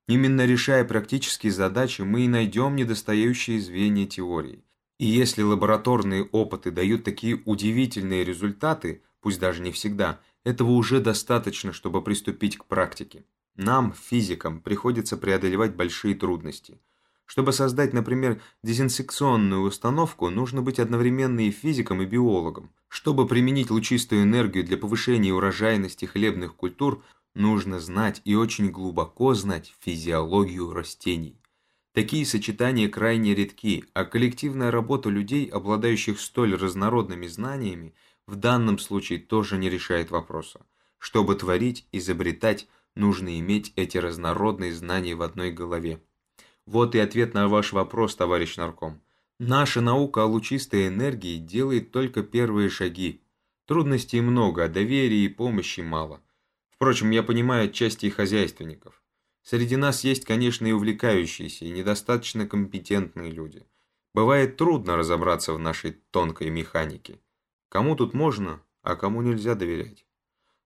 S1: Именно решая практические задачи, мы и найдем недостающие звенья теории. И если лабораторные опыты дают такие удивительные результаты, пусть даже не всегда, этого уже достаточно, чтобы приступить к практике. Нам, физикам, приходится преодолевать большие трудности. Чтобы создать, например, дезинсекционную установку, нужно быть одновременно и физиком, и биологом. Чтобы применить лучистую энергию для повышения урожайности хлебных культур, нужно знать и очень глубоко знать физиологию растений. Такие сочетания крайне редки, а коллективная работа людей, обладающих столь разнородными знаниями, в данном случае тоже не решает вопроса. Чтобы творить, изобретать, нужно иметь эти разнородные знания в одной голове. Вот и ответ на ваш вопрос, товарищ нарком. Наша наука о лучистой энергии делает только первые шаги. Трудностей много, а доверия и помощи мало. Впрочем, я понимаю отчасти и хозяйственников. Среди нас есть, конечно, и увлекающиеся, и недостаточно компетентные люди. Бывает трудно разобраться в нашей тонкой механике. Кому тут можно, а кому нельзя доверять.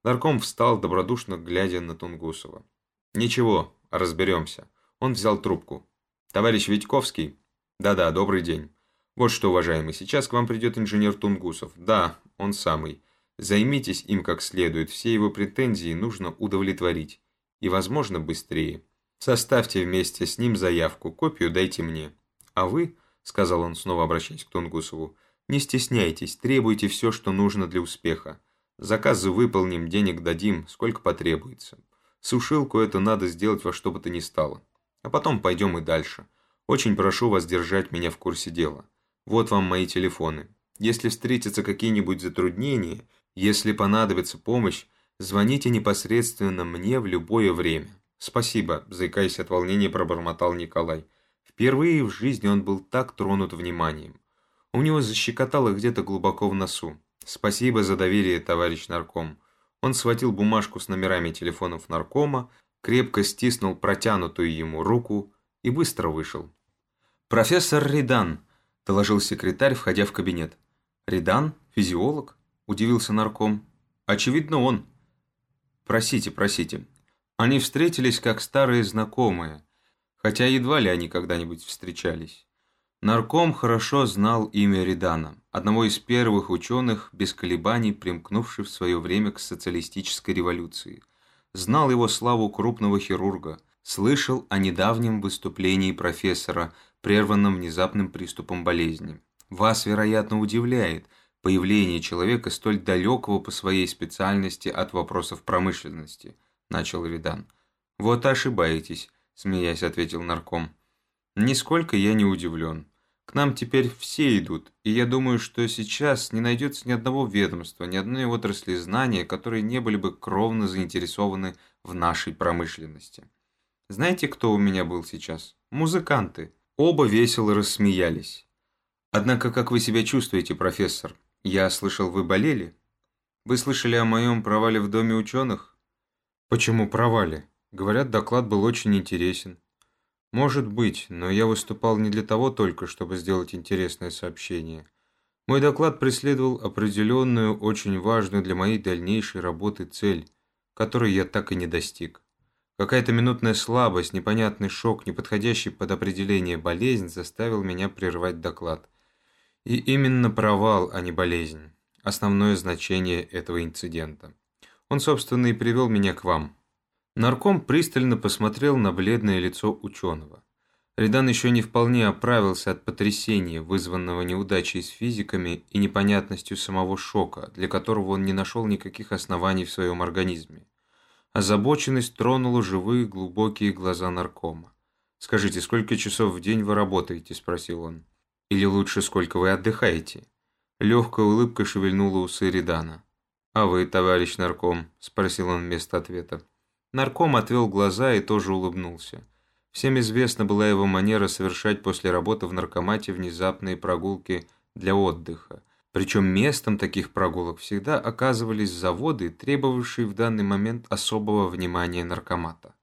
S1: Нарком встал, добродушно глядя на Тунгусова. «Ничего, разберемся». Он взял трубку. «Товарищ Витьковский?» «Да-да, добрый день. Вот что, уважаемый, сейчас к вам придет инженер Тунгусов. Да, он самый. Займитесь им как следует, все его претензии нужно удовлетворить. И, возможно, быстрее. Составьте вместе с ним заявку, копию дайте мне. А вы, сказал он, снова обращаясь к Тунгусову, не стесняйтесь, требуйте все, что нужно для успеха. Заказы выполним, денег дадим, сколько потребуется. Сушилку это надо сделать во что бы то ни стало. А потом пойдем и дальше. Очень прошу вас держать меня в курсе дела. Вот вам мои телефоны. Если встретятся какие-нибудь затруднения, если понадобится помощь, звоните непосредственно мне в любое время. Спасибо, заикаясь от волнения, пробормотал Николай. Впервые в жизни он был так тронут вниманием. У него защекотало где-то глубоко в носу. Спасибо за доверие, товарищ нарком. Он схватил бумажку с номерами телефонов наркома, крепко стиснул протянутую ему руку и быстро вышел. «Профессор Ридан», – доложил секретарь, входя в кабинет. «Ридан? Физиолог?» – удивился нарком. «Очевидно, он». «Просите, просите». Они встретились как старые знакомые, хотя едва ли они когда-нибудь встречались. Нарком хорошо знал имя Редана, одного из первых ученых, без колебаний примкнувших в свое время к социалистической революции. Знал его славу крупного хирурга, слышал о недавнем выступлении профессора, прерванном внезапным приступом болезни. Вас, вероятно, удивляет появление человека столь далекого по своей специальности от вопросов промышленности, начал Ридан. Вот ошибаетесь, смеясь, ответил нарком. Нисколько я не удивлен. К нам теперь все идут, и я думаю, что сейчас не найдется ни одного ведомства, ни одной отрасли знания, которые не были бы кровно заинтересованы в нашей промышленности. Знаете, кто у меня был сейчас? Музыканты. Оба весело рассмеялись. Однако, как вы себя чувствуете, профессор? Я слышал, вы болели? Вы слышали о моем провале в Доме ученых? Почему провале? Говорят, доклад был очень интересен. Может быть, но я выступал не для того только, чтобы сделать интересное сообщение. Мой доклад преследовал определенную, очень важную для моей дальнейшей работы цель, которой я так и не достиг. Какая-то минутная слабость, непонятный шок, неподходящий под определение болезнь заставил меня прервать доклад. И именно провал, а не болезнь, основное значение этого инцидента. Он, собственно, и привел меня к вам. Нарком пристально посмотрел на бледное лицо ученого. Редан еще не вполне оправился от потрясения, вызванного неудачей с физиками и непонятностью самого шока, для которого он не нашел никаких оснований в своем организме. Озабоченность тронула живые глубокие глаза наркома. «Скажите, сколько часов в день вы работаете?» – спросил он. «Или лучше, сколько вы отдыхаете?» Легкая улыбка шевельнула усы Редана. «А вы, товарищ нарком?» – спросил он вместо ответа. Нарком отвел глаза и тоже улыбнулся. Всем известна была его манера совершать после работы в наркомате внезапные прогулки для отдыха – причем местом таких прогулок всегда оказывались заводы, требовавшие в данный момент особого внимания наркомата.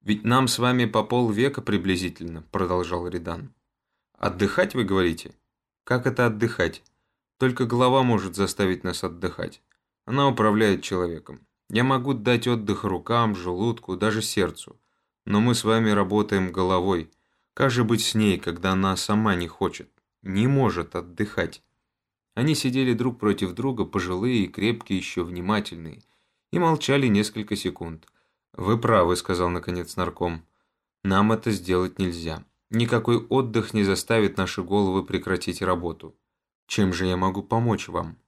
S1: «Ведь нам с вами по полвека приблизительно», – продолжал Ридан. «Отдыхать, вы говорите?» «Как это отдыхать? Только голова может заставить нас отдыхать. Она управляет человеком. Я могу дать отдых рукам, желудку, даже сердцу. Но мы с вами работаем головой. Как же быть с ней, когда она сама не хочет, не может отдыхать?» Они сидели друг против друга, пожилые и крепкие, еще внимательные, и молчали несколько секунд. «Вы правы», — сказал наконец нарком. «Нам это сделать нельзя. Никакой отдых не заставит наши головы прекратить работу. Чем же я могу помочь вам?»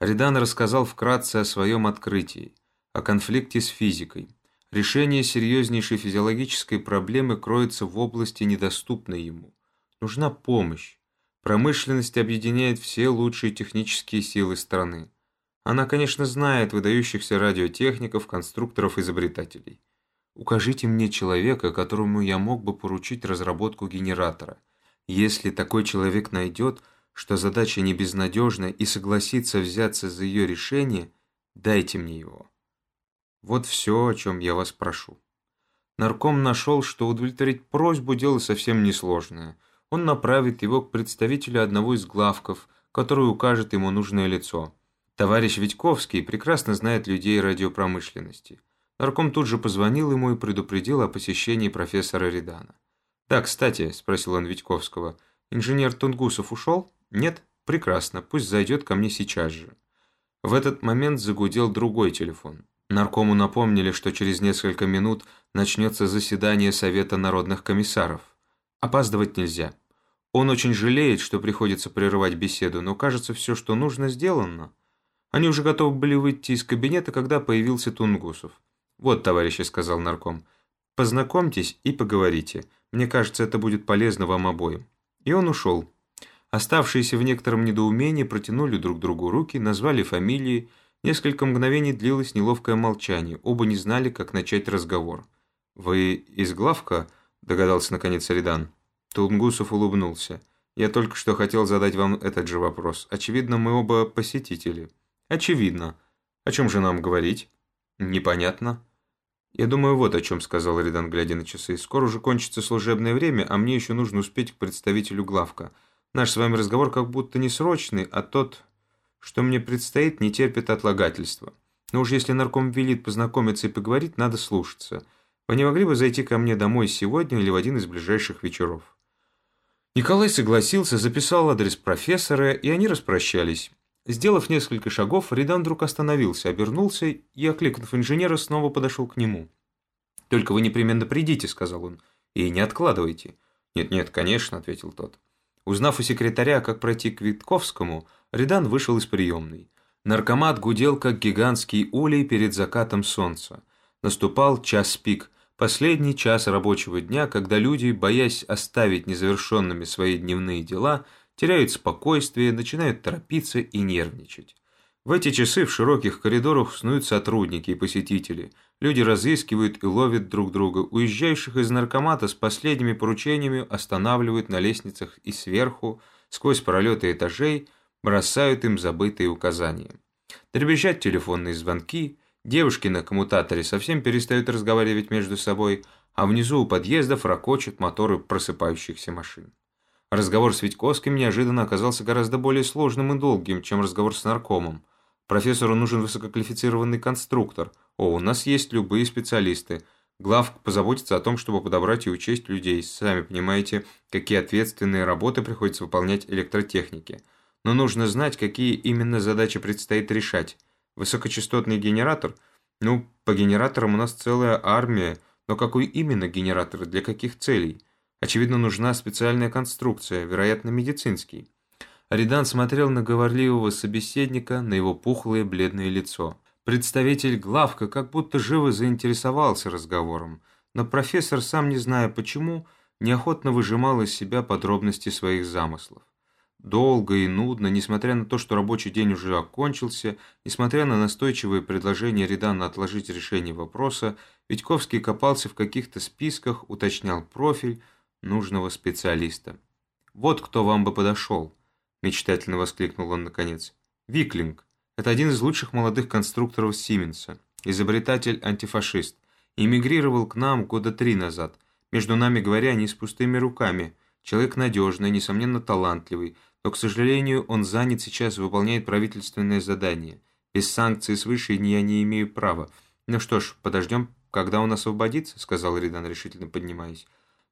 S1: Ридан рассказал вкратце о своем открытии, о конфликте с физикой. Решение серьезнейшей физиологической проблемы кроется в области, недоступной ему. Нужна помощь. Промышленность объединяет все лучшие технические силы страны. Она, конечно, знает выдающихся радиотехников, конструкторов, изобретателей. Укажите мне человека, которому я мог бы поручить разработку генератора. Если такой человек найдет, что задача не безнадежна и согласится взяться за ее решение, дайте мне его. Вот все, о чем я вас прошу. Нарком нашел, что удовлетворить просьбу дело совсем несложное – он направит его к представителю одного из главков, который укажет ему нужное лицо. Товарищ Витьковский прекрасно знает людей радиопромышленности. Нарком тут же позвонил ему и предупредил о посещении профессора Редана. «Да, кстати», – спросил он Витьковского, Инженер Тунгусов ушел? Нет? Прекрасно, пусть зайдет ко мне сейчас же. В этот момент загудел другой телефон. Наркому напомнили, что через несколько минут начнется заседание Совета народных комиссаров. Опаздывать нельзя. Он очень жалеет, что приходится прерывать беседу, но кажется, все, что нужно, сделано. Они уже готовы были выйти из кабинета, когда появился Тунгусов. «Вот, товарищи», — сказал нарком, — «познакомьтесь и поговорите. Мне кажется, это будет полезно вам обоим». И он ушел. Оставшиеся в некотором недоумении протянули друг другу руки, назвали фамилии. Несколько мгновений длилось неловкое молчание. Оба не знали, как начать разговор. «Вы из главка?» – догадался наконец Аридан. Тунгусов улыбнулся. «Я только что хотел задать вам этот же вопрос. Очевидно, мы оба посетители». «Очевидно. О чем же нам говорить?» «Непонятно». «Я думаю, вот о чем», – сказал Ридан, глядя на часы. «Скоро уже кончится служебное время, а мне еще нужно успеть к представителю главка». Наш с вами разговор как будто не срочный, а тот, что мне предстоит, не терпит отлагательства. Но уж если нарком велит познакомиться и поговорить, надо слушаться. Вы не могли бы зайти ко мне домой сегодня или в один из ближайших вечеров?» Николай согласился, записал адрес профессора, и они распрощались. Сделав несколько шагов, Ридан вдруг остановился, обернулся и, окликнув инженера, снова подошел к нему. «Только вы непременно придите», — сказал он, — «и не откладывайте». «Нет-нет, конечно», — ответил тот. Узнав у секретаря, как пройти к Витковскому, Редан вышел из приемной. Наркомат гудел, как гигантский улей перед закатом солнца. Наступал час пик, последний час рабочего дня, когда люди, боясь оставить незавершенными свои дневные дела, теряют спокойствие, начинают торопиться и нервничать. В эти часы в широких коридорах снуют сотрудники и посетители. Люди разыскивают и ловят друг друга. Уезжающих из наркомата с последними поручениями останавливают на лестницах и сверху, сквозь пролеты этажей, бросают им забытые указания. Дребезжат телефонные звонки, девушки на коммутаторе совсем перестают разговаривать между собой, а внизу у подъездов ракочут моторы просыпающихся машин. Разговор с Витьковским неожиданно оказался гораздо более сложным и долгим, чем разговор с наркомом. Профессору нужен высококвалифицированный конструктор. О, у нас есть любые специалисты. Главк позаботится о том, чтобы подобрать и учесть людей. Сами понимаете, какие ответственные работы приходится выполнять электротехнике. Но нужно знать, какие именно задачи предстоит решать. Высокочастотный генератор? Ну, по генераторам у нас целая армия. Но какой именно генератор? Для каких целей? Очевидно, нужна специальная конструкция, вероятно, медицинский. Аридан смотрел на говорливого собеседника, на его пухлое бледное лицо. Представитель главка как будто живо заинтересовался разговором, но профессор, сам не зная почему, неохотно выжимал из себя подробности своих замыслов. Долго и нудно, несмотря на то, что рабочий день уже окончился, несмотря на настойчивые предложения Редана отложить решение вопроса, Витьковский копался в каких-то списках, уточнял профиль нужного специалиста. «Вот кто вам бы подошел», – мечтательно воскликнул он наконец. «Виклинг. Это один из лучших молодых конструкторов Сименса. Изобретатель-антифашист. Эмигрировал к нам года три назад. Между нами говоря, не с пустыми руками. Человек надежный, несомненно талантливый, но, к сожалению, он занят сейчас и выполняет правительственное задание. Без санкций свыше я не имею права. Ну что ж, подождем, когда он освободится», – сказал Ридан, решительно поднимаясь.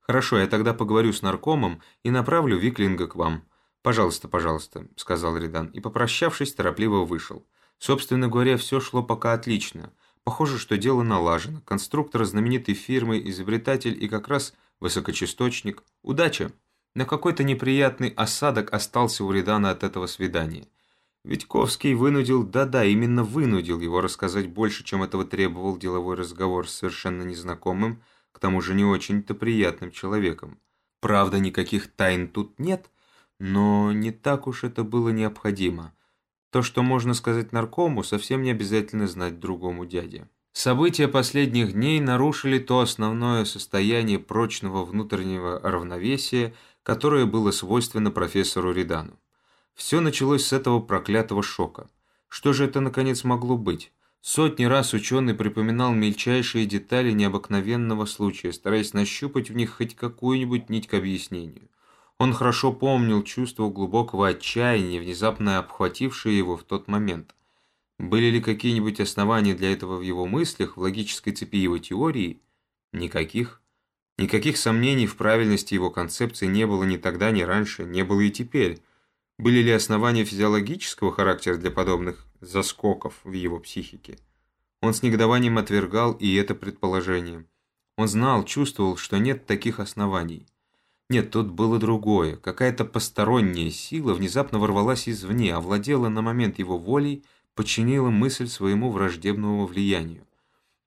S1: «Хорошо, я тогда поговорю с наркомом и направлю Виклинга к вам». «Пожалуйста, пожалуйста», — сказал Ридан, и, попрощавшись, торопливо вышел. Собственно говоря, все шло пока отлично. Похоже, что дело налажено. Конструктор знаменитой фирмы, изобретатель и как раз высокочасточник. Удача! Но какой-то неприятный осадок остался у Ридана от этого свидания. Витьковский вынудил, да-да, именно вынудил его рассказать больше, чем этого требовал деловой разговор с совершенно незнакомым, к тому же не очень-то приятным человеком. Правда, никаких тайн тут нет, но не так уж это было необходимо. То, что можно сказать наркому, совсем не обязательно знать другому дяде. События последних дней нарушили то основное состояние прочного внутреннего равновесия, которое было свойственно профессору Ридану. Все началось с этого проклятого шока. Что же это, наконец, могло быть? Сотни раз ученый припоминал мельчайшие детали необыкновенного случая, стараясь нащупать в них хоть какую-нибудь нить к объяснению. Он хорошо помнил чувство глубокого отчаяния, внезапно обхватившее его в тот момент. Были ли какие-нибудь основания для этого в его мыслях, в логической цепи его теории? Никаких. Никаких сомнений в правильности его концепции не было ни тогда, ни раньше, не было и теперь. Были ли основания физиологического характера для подобных заскоков в его психике? Он с негодованием отвергал и это предположение. Он знал, чувствовал, что нет таких оснований. Нет, тут было другое. Какая-то посторонняя сила внезапно ворвалась извне, овладела на момент его волей, подчинила мысль своему враждебному влиянию.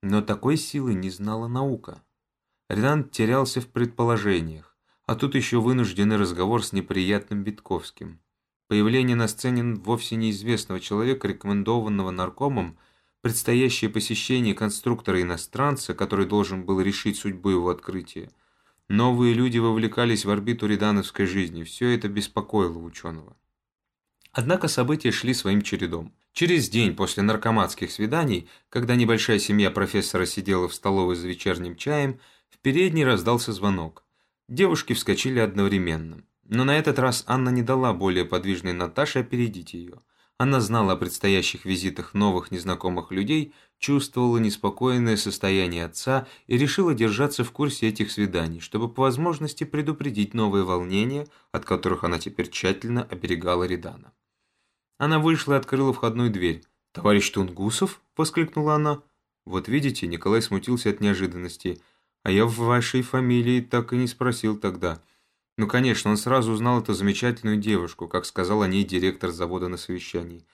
S1: Но такой силы не знала наука. Редан терялся в предположениях, а тут еще вынужденный разговор с неприятным Витковским. Появление на сцене вовсе неизвестного человека, рекомендованного наркомом, предстоящее посещение конструктора-иностранца, который должен был решить судьбу его открытия. Новые люди вовлекались в орбиту редановской жизни, все это беспокоило ученого. Однако события шли своим чередом. Через день после наркоматских свиданий, когда небольшая семья профессора сидела в столовой за вечерним чаем, в передней раздался звонок. Девушки вскочили одновременно. Но на этот раз Анна не дала более подвижной Наташе опередить ее. Она знала о предстоящих визитах новых незнакомых людей, чувствовала неспокойное состояние отца и решила держаться в курсе этих свиданий, чтобы по возможности предупредить новые волнения, от которых она теперь тщательно оберегала Редана. Она вышла и открыла входную дверь. «Товарищ Тунгусов?» – воскликнула она. «Вот видите, Николай смутился от неожиданности. А я в вашей фамилии так и не спросил тогда». Ну, конечно, он сразу узнал эту замечательную девушку, как сказал о ней директор завода на совещании.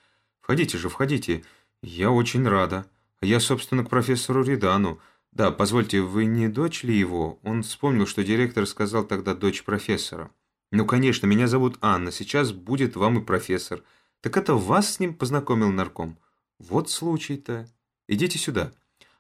S1: «Входите же, входите. Я очень рада. Я, собственно, к профессору Ридану. Да, позвольте, вы не дочь ли его? Он вспомнил, что директор сказал тогда дочь профессора. Ну, конечно, меня зовут Анна. Сейчас будет вам и профессор. Так это вас с ним познакомил нарком? Вот случай-то. Идите сюда».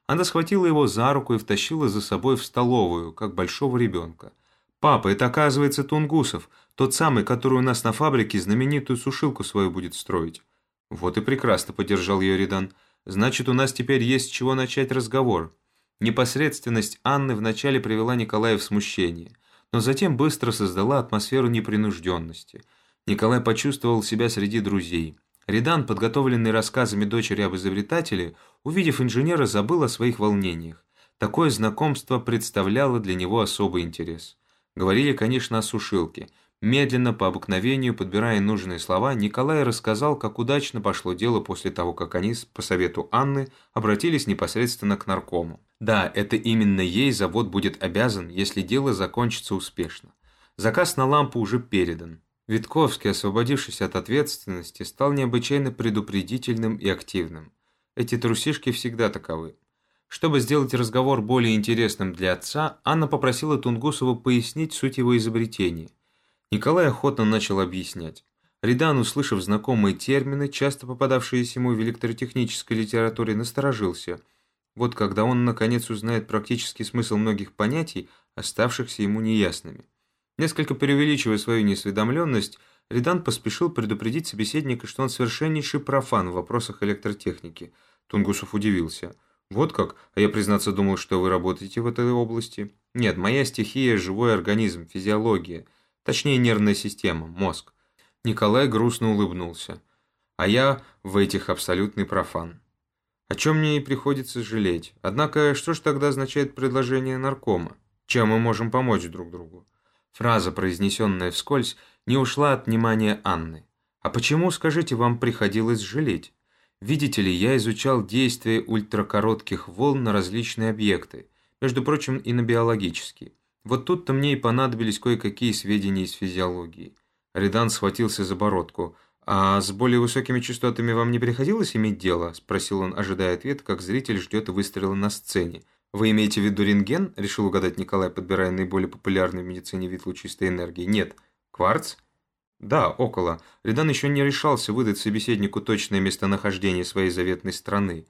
S1: Она схватила его за руку и втащила за собой в столовую, как большого ребенка. «Папа, это оказывается Тунгусов, тот самый, который у нас на фабрике знаменитую сушилку свою будет строить». «Вот и прекрасно», — поддержал ее Ридан. «Значит, у нас теперь есть с чего начать разговор». Непосредственность Анны вначале привела Николая в смущение, но затем быстро создала атмосферу непринужденности. Николай почувствовал себя среди друзей. Ридан, подготовленный рассказами дочери об изобретателе, увидев инженера, забыл о своих волнениях. Такое знакомство представляло для него особый интерес. Говорили, конечно, о сушилке. Медленно, по обыкновению, подбирая нужные слова, Николай рассказал, как удачно пошло дело после того, как они, по совету Анны, обратились непосредственно к наркому. Да, это именно ей завод будет обязан, если дело закончится успешно. Заказ на лампу уже передан. Витковский, освободившись от ответственности, стал необычайно предупредительным и активным. Эти трусишки всегда таковы. Чтобы сделать разговор более интересным для отца, Анна попросила Тунгусова пояснить суть его изобретения. Николай охотно начал объяснять. Ридан, услышав знакомые термины, часто попадавшиеся ему в электротехнической литературе, насторожился. Вот когда он, наконец, узнает практический смысл многих понятий, оставшихся ему неясными. Несколько преувеличивая свою неосведомленность, Ридан поспешил предупредить собеседника, что он совершеннейший профан в вопросах электротехники. Тунгусов удивился – «Вот как? А я, признаться, думал, что вы работаете в этой области». «Нет, моя стихия – живой организм, физиология. Точнее, нервная система, мозг». Николай грустно улыбнулся. «А я в этих абсолютный профан». О чем мне и приходится жалеть. Однако, что ж тогда означает предложение наркома? Чем мы можем помочь друг другу? Фраза, произнесенная вскользь, не ушла от внимания Анны. А почему, скажите, вам приходилось жалеть? Видите ли, я изучал действие ультракоротких волн на различные объекты, между прочим, и на биологические. Вот тут-то мне и понадобились кое-какие сведения из физиологии. Редан схватился за бородку. «А с более высокими частотами вам не приходилось иметь дело?» – спросил он, ожидая ответа, как зритель ждет выстрела на сцене. «Вы имеете в виду рентген?» – решил угадать Николай, подбирая наиболее популярный в медицине вид лучистой энергии. «Нет. Кварц?» Да, около. Редан еще не решался выдать собеседнику точное местонахождение своей заветной страны.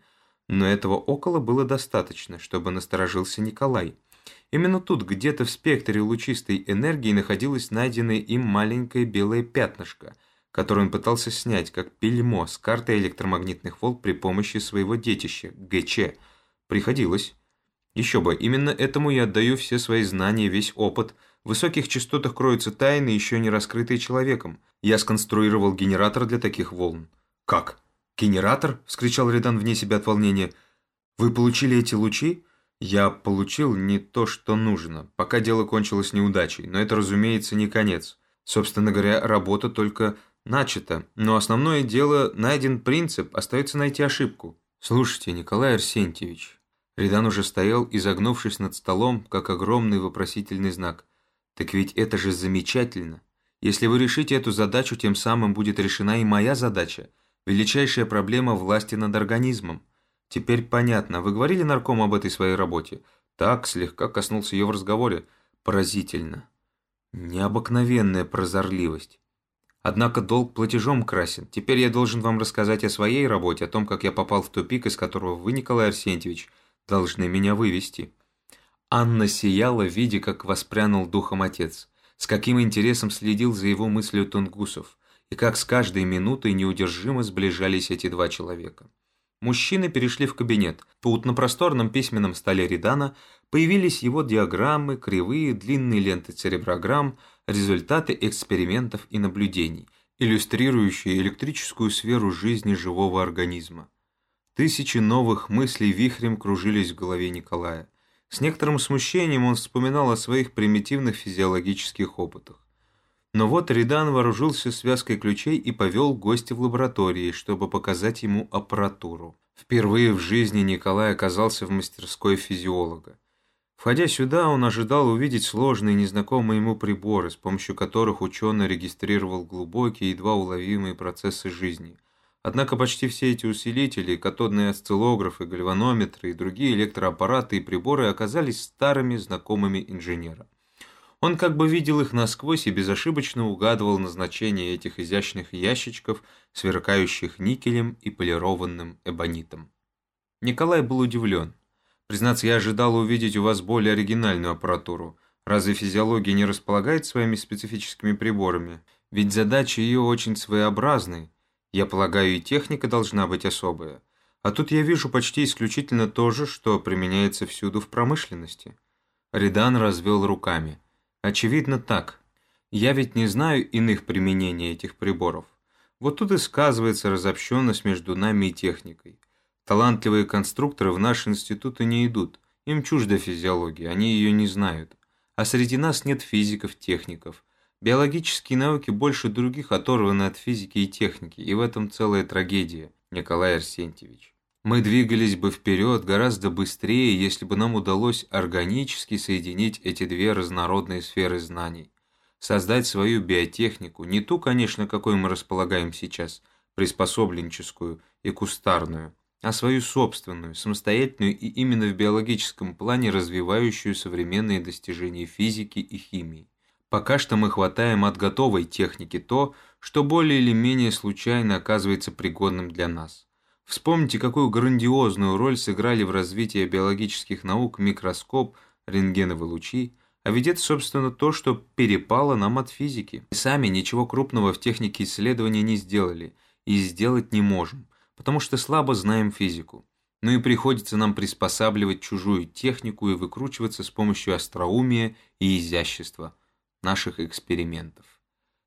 S1: Но этого около было достаточно, чтобы насторожился Николай. Именно тут, где-то в спектре лучистой энергии, находилось найденное им маленькое белое пятнышко, которое он пытался снять, как пельмо с карты электромагнитных волн при помощи своего детища, ГЧ. Приходилось. Еще бы, именно этому я отдаю все свои знания, весь опыт – в высоких частотах кроются тайны, еще не раскрытые человеком. Я сконструировал генератор для таких волн. «Как? Генератор?» – вскричал Редан вне себя от волнения. «Вы получили эти лучи? Я получил не то, что нужно, пока дело кончилось неудачей, но это, разумеется, не конец. Собственно говоря, работа только начата, но основное дело найден принцип, остается найти ошибку. Слушайте, Николай Арсентьевич. Редан уже стоял, изогнувшись над столом, как огромный вопросительный знак. Так ведь это же замечательно. Если вы решите эту задачу, тем самым будет решена и моя задача. Величайшая проблема власти над организмом. Теперь понятно. Вы говорили наркому об этой своей работе? Так, слегка коснулся ее в разговоре. Поразительно. Необыкновенная прозорливость. Однако долг платежом красен. Теперь я должен вам рассказать о своей работе, о том, как я попал в тупик, из которого вы, Николай Арсентьевич, должны меня вывести. Анна сияла, видя, как воспрянул духом отец с каким интересом следил за его мыслью Тунгусов, и как с каждой минутой неудержимо сближались эти два человека. Мужчины перешли в кабинет. Тут на просторном письменном столе Редана появились его диаграммы, кривые, длинные ленты цереброграмм, результаты экспериментов и наблюдений, иллюстрирующие электрическую сферу жизни живого организма. Тысячи новых мыслей вихрем кружились в голове Николая. С некоторым смущением он вспоминал о своих примитивных физиологических опытах. Но вот Ридан вооружился связкой ключей и повел гостя в лаборатории, чтобы показать ему аппаратуру. Впервые в жизни Николай оказался в мастерской физиолога. Входя сюда, он ожидал увидеть сложные незнакомые ему приборы, с помощью которых ученый регистрировал глубокие, едва уловимые процессы жизни. Однако почти все эти усилители, катодные осциллографы, гальванометры и другие электроаппараты и приборы оказались старыми знакомыми инженера. Он как бы видел их насквозь и безошибочно угадывал назначение этих изящных ящичков, сверкающих никелем и полированным эбонитом. Николай был удивлен. Признаться, я ожидал увидеть у вас более оригинальную аппаратуру. Разве физиология не располагает своими специфическими приборами? Ведь задачи ее очень своеобразны, я полагаю, и техника должна быть особая. А тут я вижу почти исключительно то же, что применяется всюду в промышленности. Ридан развел руками. Очевидно так. Я ведь не знаю иных применений этих приборов. Вот тут и сказывается разобщенность между нами и техникой. Талантливые конструкторы в наши институты не идут. Им чужда физиология, они ее не знают. А среди нас нет физиков-техников. Биологические науки больше других оторваны от физики и техники, и в этом целая трагедия, Николай Арсентьевич. Мы двигались бы вперед гораздо быстрее, если бы нам удалось органически соединить эти две разнородные сферы знаний. Создать свою биотехнику, не ту, конечно, какой мы располагаем сейчас, приспособленческую и кустарную, а свою собственную, самостоятельную и именно в биологическом плане развивающую современные достижения физики и химии. Пока что мы хватаем от готовой техники то, что более или менее случайно оказывается пригодным для нас. Вспомните, какую грандиозную роль сыграли в развитии биологических наук микроскоп, рентгеновые лучи, а ведь это, собственно, то, что перепало нам от физики. Мы сами ничего крупного в технике исследования не сделали и сделать не можем, потому что слабо знаем физику. Ну и приходится нам приспосабливать чужую технику и выкручиваться с помощью остроумия и изящества – наших экспериментов.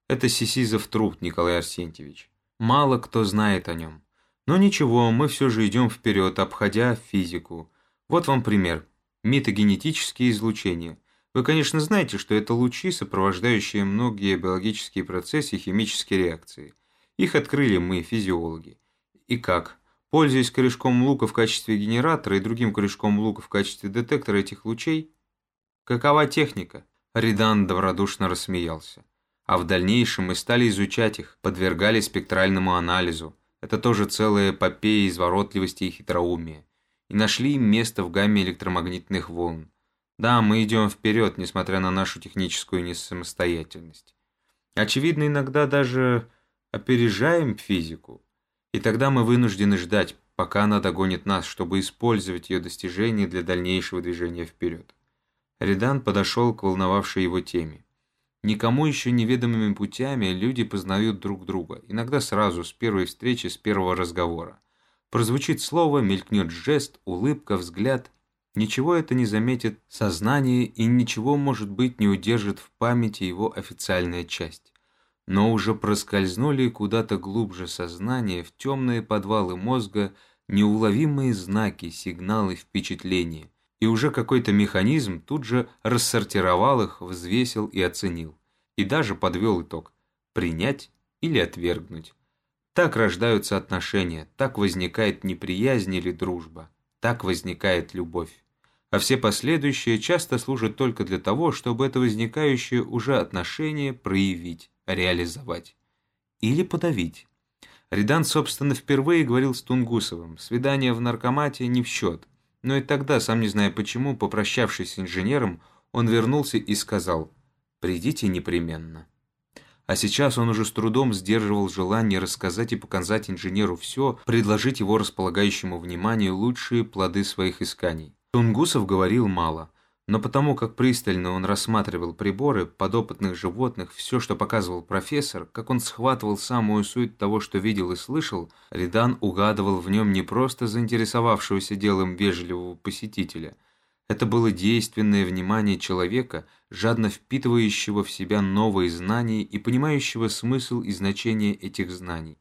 S1: Это Сисизов труд, Николай Арсентьевич. Мало кто знает о нем. Но ничего, мы все же идем вперед, обходя физику. Вот вам пример. Метагенетические излучения. Вы, конечно, знаете, что это лучи, сопровождающие многие биологические процессы и химические реакции. Их открыли мы, физиологи. И как? Пользуясь корешком лука в качестве генератора и другим корешком лука в качестве детектора этих лучей? Какова техника? Ридан добродушно рассмеялся. А в дальнейшем мы стали изучать их, подвергали спектральному анализу. Это тоже целая эпопея изворотливости и хитроумия. И нашли место в гамме электромагнитных волн. Да, мы идем вперед, несмотря на нашу техническую несамостоятельность. Очевидно, иногда даже опережаем физику. И тогда мы вынуждены ждать, пока она догонит нас, чтобы использовать ее достижения для дальнейшего движения вперед. Редан подошел к волновавшей его теме. Никому еще неведомыми путями люди познают друг друга, иногда сразу, с первой встречи, с первого разговора. Прозвучит слово, мелькнет жест, улыбка, взгляд. Ничего это не заметит сознание и ничего, может быть, не удержит в памяти его официальная часть. Но уже проскользнули куда-то глубже сознание, в темные подвалы мозга, неуловимые знаки, сигналы, впечатления – и уже какой-то механизм тут же рассортировал их, взвесил и оценил. И даже подвел итог – принять или отвергнуть. Так рождаются отношения, так возникает неприязнь или дружба, так возникает любовь. А все последующие часто служат только для того, чтобы это возникающее уже отношение проявить, реализовать. Или подавить. Редан, собственно, впервые говорил с Тунгусовым. Свидание в наркомате не в счет. Но и тогда, сам не зная почему, попрощавшись с инженером, он вернулся и сказал «Придите непременно». А сейчас он уже с трудом сдерживал желание рассказать и показать инженеру все, предложить его располагающему вниманию лучшие плоды своих исканий. Тунгусов говорил мало, но потому как пристально он рассматривал приборы, подопытных животных, все, что показывал профессор, как он схватывал самую суть того, что видел и слышал, Ридан угадывал в нем не просто заинтересовавшегося делом вежливого посетителя – это было действенное внимание человека, жадно впитывающего в себя новые знания и понимающего смысл и значение этих знаний.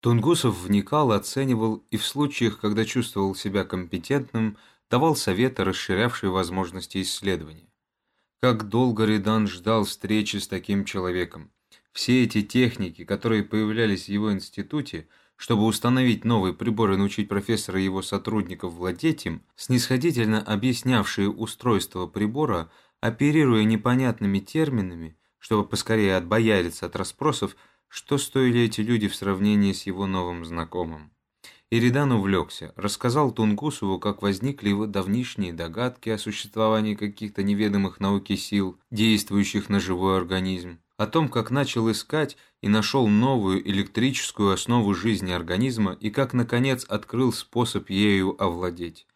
S1: Тунгусов вникал, оценивал и в случаях, когда чувствовал себя компетентным, давал советы, расширявшие возможности исследования. Как долго Редан ждал встречи с таким человеком. Все эти техники, которые появлялись в его институте, чтобы установить новый прибор и научить профессора и его сотрудников владеть им, снисходительно объяснявшие устройство прибора, оперируя непонятными терминами, чтобы поскорее отбояриться от расспросов, что стоили эти люди в сравнении с его новым знакомым. Иридан увлекся, рассказал Тунгусову, как возникли его давнишние догадки о существовании каких-то неведомых науке сил, действующих на живой организм, о том, как начал искать и нашел новую электрическую основу жизни организма и как, наконец, открыл способ ею овладеть.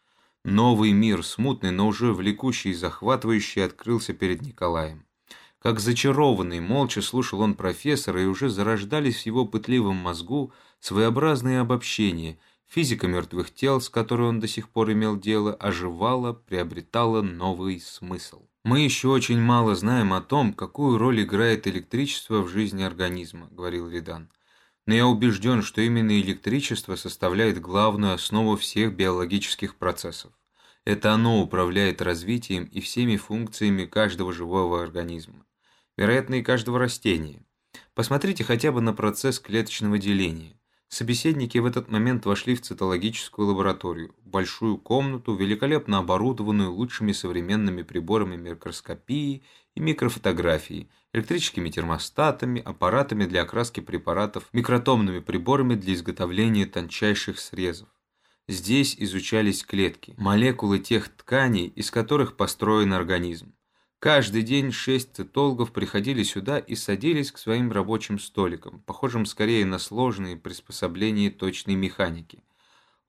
S1: Новый мир, смутный, но уже влекущий и захватывающий, открылся перед Николаем. Как зачарованный, молча слушал он профессора, и уже зарождались в его пытливом мозгу своеобразные обобщения. Физика мертвых тел, с которой он до сих пор имел дело, оживала, приобретала новый смысл. «Мы еще очень мало знаем о том, какую роль играет электричество в жизни организма», – говорил Видан. «Но я убежден, что именно электричество составляет главную основу всех биологических процессов. Это оно управляет развитием и всеми функциями каждого живого организма. Вероятно, и каждого растения. Посмотрите хотя бы на процесс клеточного деления. Собеседники в этот момент вошли в цитологическую лабораторию, большую комнату, великолепно оборудованную лучшими современными приборами микроскопии и микрофотографии, электрическими термостатами, аппаратами для окраски препаратов, микротомными приборами для изготовления тончайших срезов. Здесь изучались клетки, молекулы тех тканей, из которых построен организм. Каждый день шесть цитологов приходили сюда и садились к своим рабочим столикам, похожим скорее на сложные приспособления точной механики.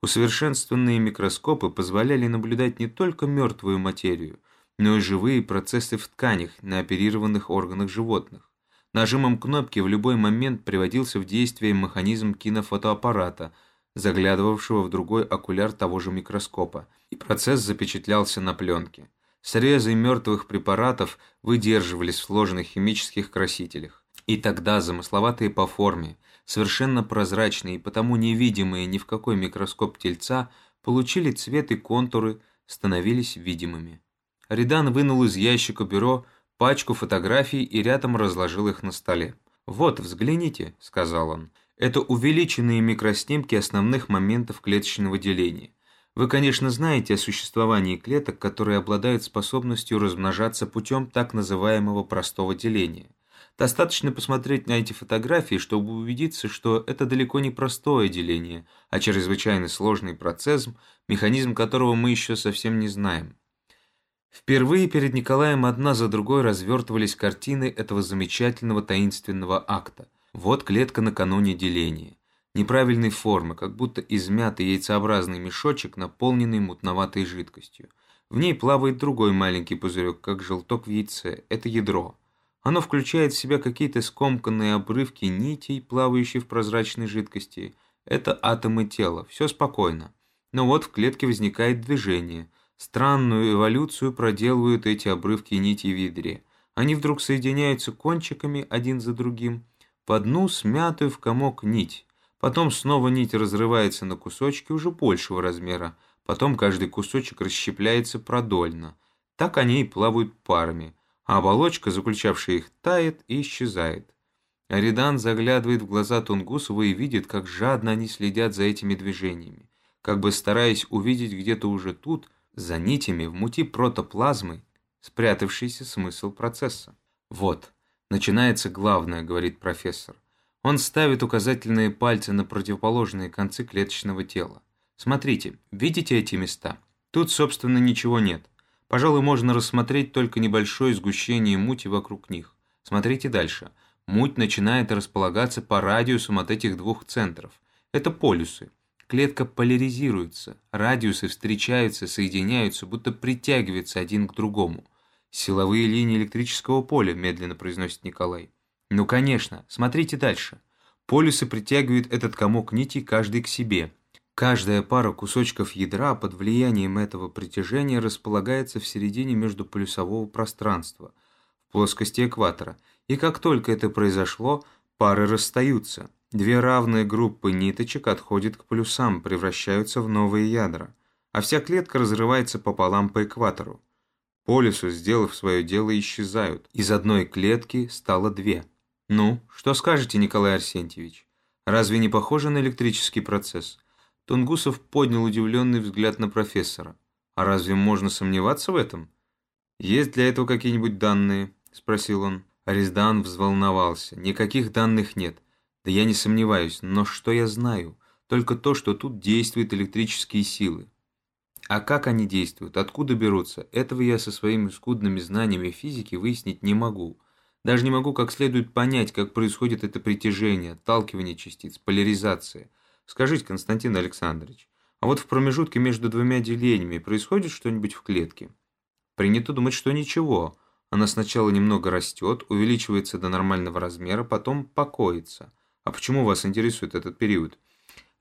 S1: Усовершенствованные микроскопы позволяли наблюдать не только мертвую материю, но и живые процессы в тканях на оперированных органах животных. Нажимом кнопки в любой момент приводился в действие механизм кинофотоаппарата, заглядывавшего в другой окуляр того же микроскопа, и процесс запечатлялся на пленке. Срезы мертвых препаратов выдерживались в сложных химических красителях. И тогда замысловатые по форме, совершенно прозрачные и потому невидимые ни в какой микроскоп тельца, получили цвет и контуры, становились видимыми. Ридан вынул из ящика бюро пачку фотографий и рядом разложил их на столе. «Вот, взгляните», — сказал он. «Это увеличенные микроснимки основных моментов клеточного деления. Вы, конечно, знаете о существовании клеток, которые обладают способностью размножаться путем так называемого простого деления. Достаточно посмотреть на эти фотографии, чтобы убедиться, что это далеко не простое деление, а чрезвычайно сложный процесс, механизм которого мы еще совсем не знаем. Впервые перед Николаем одна за другой развертывались картины этого замечательного таинственного акта. Вот клетка накануне деления неправильной формы, как будто измятый яйцеобразный мешочек, наполненный мутноватой жидкостью. В ней плавает другой маленький пузырек, как желток в яйце. Это ядро. Оно включает в себя какие-то скомканные обрывки нитей, плавающие в прозрачной жидкости. Это атомы тела. Все спокойно. Но вот в клетке возникает движение. Странную эволюцию проделывают эти обрывки нитей в ядре. Они вдруг соединяются кончиками один за другим в одну смятую в комок нить. Потом снова нить разрывается на кусочки уже большего размера, потом каждый кусочек расщепляется продольно. Так они и плавают парами, а оболочка, заключавшая их, тает и исчезает. Аридан заглядывает в глаза Тунгусова и видит, как жадно они следят за этими движениями, как бы стараясь увидеть где-то уже тут, за нитями, в мути протоплазмы, спрятавшийся смысл процесса. «Вот, начинается главное», — говорит профессор. Он ставит указательные пальцы на противоположные концы клеточного тела. Смотрите, видите эти места? Тут, собственно, ничего нет. Пожалуй, можно рассмотреть только небольшое сгущение мути вокруг них. Смотрите дальше. Муть начинает располагаться по радиусам от этих двух центров. Это полюсы. Клетка поляризируется, радиусы встречаются, соединяются, будто притягиваются один к другому. «Силовые линии электрического поля», – медленно произносит Николай. «Ну, конечно. Смотрите дальше. Полюсы притягивают этот комок нити каждый к себе. Каждая пара кусочков ядра под влиянием этого притяжения располагается в середине междуполюсового пространства, в плоскости экватора. И как только это произошло, пары расстаются. Две равные группы ниточек отходят к полюсам, превращаются в новые ядра, а вся клетка разрывается пополам по экватору. Полюсы, сделав свое дело, исчезают. Из одной клетки стало две. Ну, что скажете, Николай Арсентьевич? Разве не похоже на электрический процесс? Тунгусов поднял удивленный взгляд на профессора. «А разве можно сомневаться в этом?» «Есть для этого какие-нибудь данные?» – спросил он. Ариздан взволновался. «Никаких данных нет. Да я не сомневаюсь, но что я знаю? Только то, что тут действуют электрические силы. А как они действуют, откуда берутся, этого я со своими скудными знаниями физики выяснить не могу. Даже не могу как следует понять, как происходит это притяжение, отталкивание частиц, поляризация. Скажите, Константин Александрович, а вот в промежутке между двумя делениями происходит что-нибудь в клетке? Принято думать, что ничего. Она сначала немного растет, увеличивается до нормального размера, потом покоится. А почему вас интересует этот период?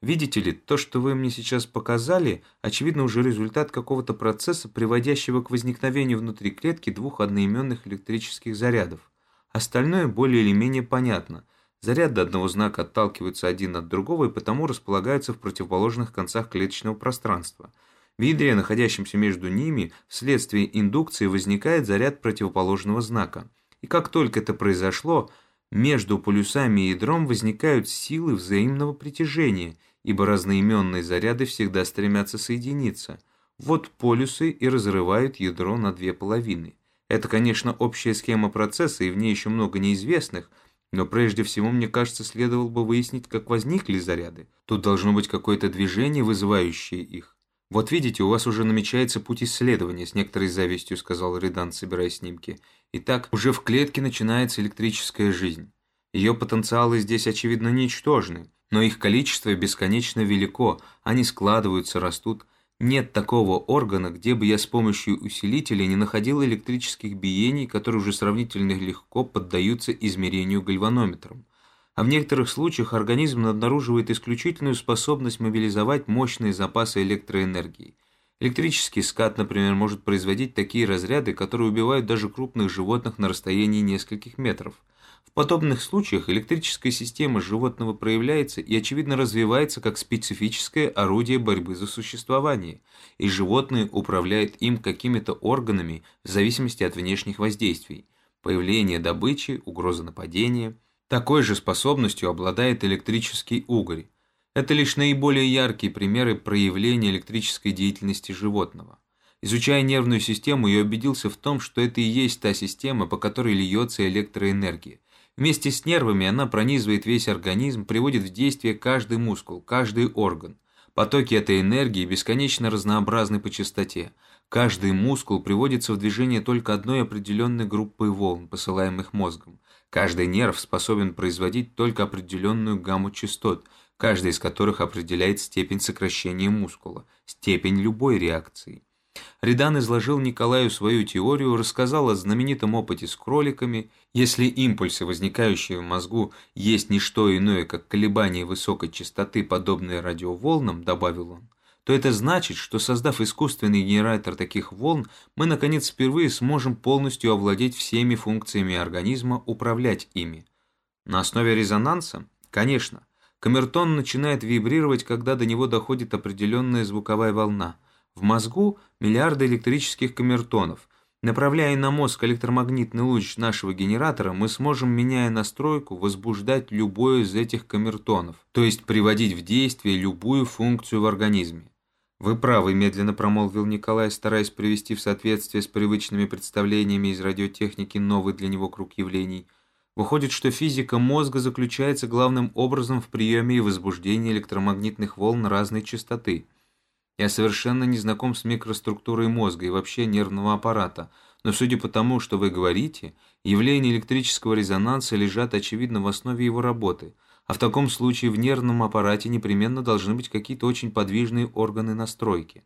S1: Видите ли, то, что вы мне сейчас показали, очевидно уже результат какого-то процесса, приводящего к возникновению внутри клетки двух одноименных электрических зарядов. Остальное более или менее понятно. Заряды одного знака отталкиваются один от другого и потому располагаются в противоположных концах клеточного пространства. В ядре, находящемся между ними, вследствие индукции возникает заряд противоположного знака. И как только это произошло, между полюсами и ядром возникают силы взаимного притяжения, ибо разноименные заряды всегда стремятся соединиться. Вот полюсы и разрывают ядро на две половины. Это, конечно, общая схема процесса, и в ней еще много неизвестных – но прежде всего, мне кажется, следовало бы выяснить, как возникли заряды. Тут должно быть какое-то движение, вызывающее их. «Вот видите, у вас уже намечается путь исследования», с некоторой завистью сказал Редан, собирая снимки. «Итак, уже в клетке начинается электрическая жизнь. Ее потенциалы здесь, очевидно, ничтожны, но их количество бесконечно велико, они складываются, растут, нет такого органа, где бы я с помощью усилителя не находил электрических биений, которые уже сравнительно легко поддаются измерению гальванометром. А в некоторых случаях организм обнаруживает исключительную способность мобилизовать мощные запасы электроэнергии. Электрический скат, например, может производить такие разряды, которые убивают даже крупных животных на расстоянии нескольких метров – в подобных случаях электрическая система животного проявляется и, очевидно, развивается как специфическое орудие борьбы за существование, и животное управляет им какими-то органами в зависимости от внешних воздействий, появления добычи, угрозы нападения. Такой же способностью обладает электрический угорь. Это лишь наиболее яркие примеры проявления электрической деятельности животного. Изучая нервную систему, я убедился в том, что это и есть та система, по которой льется электроэнергия. Вместе с нервами она пронизывает весь организм, приводит в действие каждый мускул, каждый орган. Потоки этой энергии бесконечно разнообразны по частоте. Каждый мускул приводится в движение только одной определенной группой волн, посылаемых мозгом. Каждый нерв способен производить только определенную гамму частот, каждая из которых определяет степень сокращения мускула, степень любой реакции. Редан изложил Николаю свою теорию, рассказал о знаменитом опыте с кроликами. Если импульсы, возникающие в мозгу, есть не что иное, как колебания высокой частоты, подобные радиоволнам, добавил он, то это значит, что создав искусственный генератор таких волн, мы, наконец, впервые сможем полностью овладеть всеми функциями организма, управлять ими. На основе резонанса? Конечно. Камертон начинает вибрировать, когда до него доходит определенная звуковая волна – В мозгу миллиарды электрических камертонов. Направляя на мозг электромагнитный луч нашего генератора, мы сможем, меняя настройку, возбуждать любой из этих камертонов, то есть приводить в действие любую функцию в организме. «Вы правы», – медленно промолвил Николай, стараясь привести в соответствие с привычными представлениями из радиотехники новый для него круг явлений. Выходит, что физика мозга заключается главным образом в приеме и возбуждении электромагнитных волн разной частоты. Я совершенно не знаком с микроструктурой мозга и вообще нервного аппарата, но судя по тому, что вы говорите, явления электрического резонанса лежат очевидно в основе его работы – а в таком случае в нервном аппарате непременно должны быть какие-то очень подвижные органы настройки.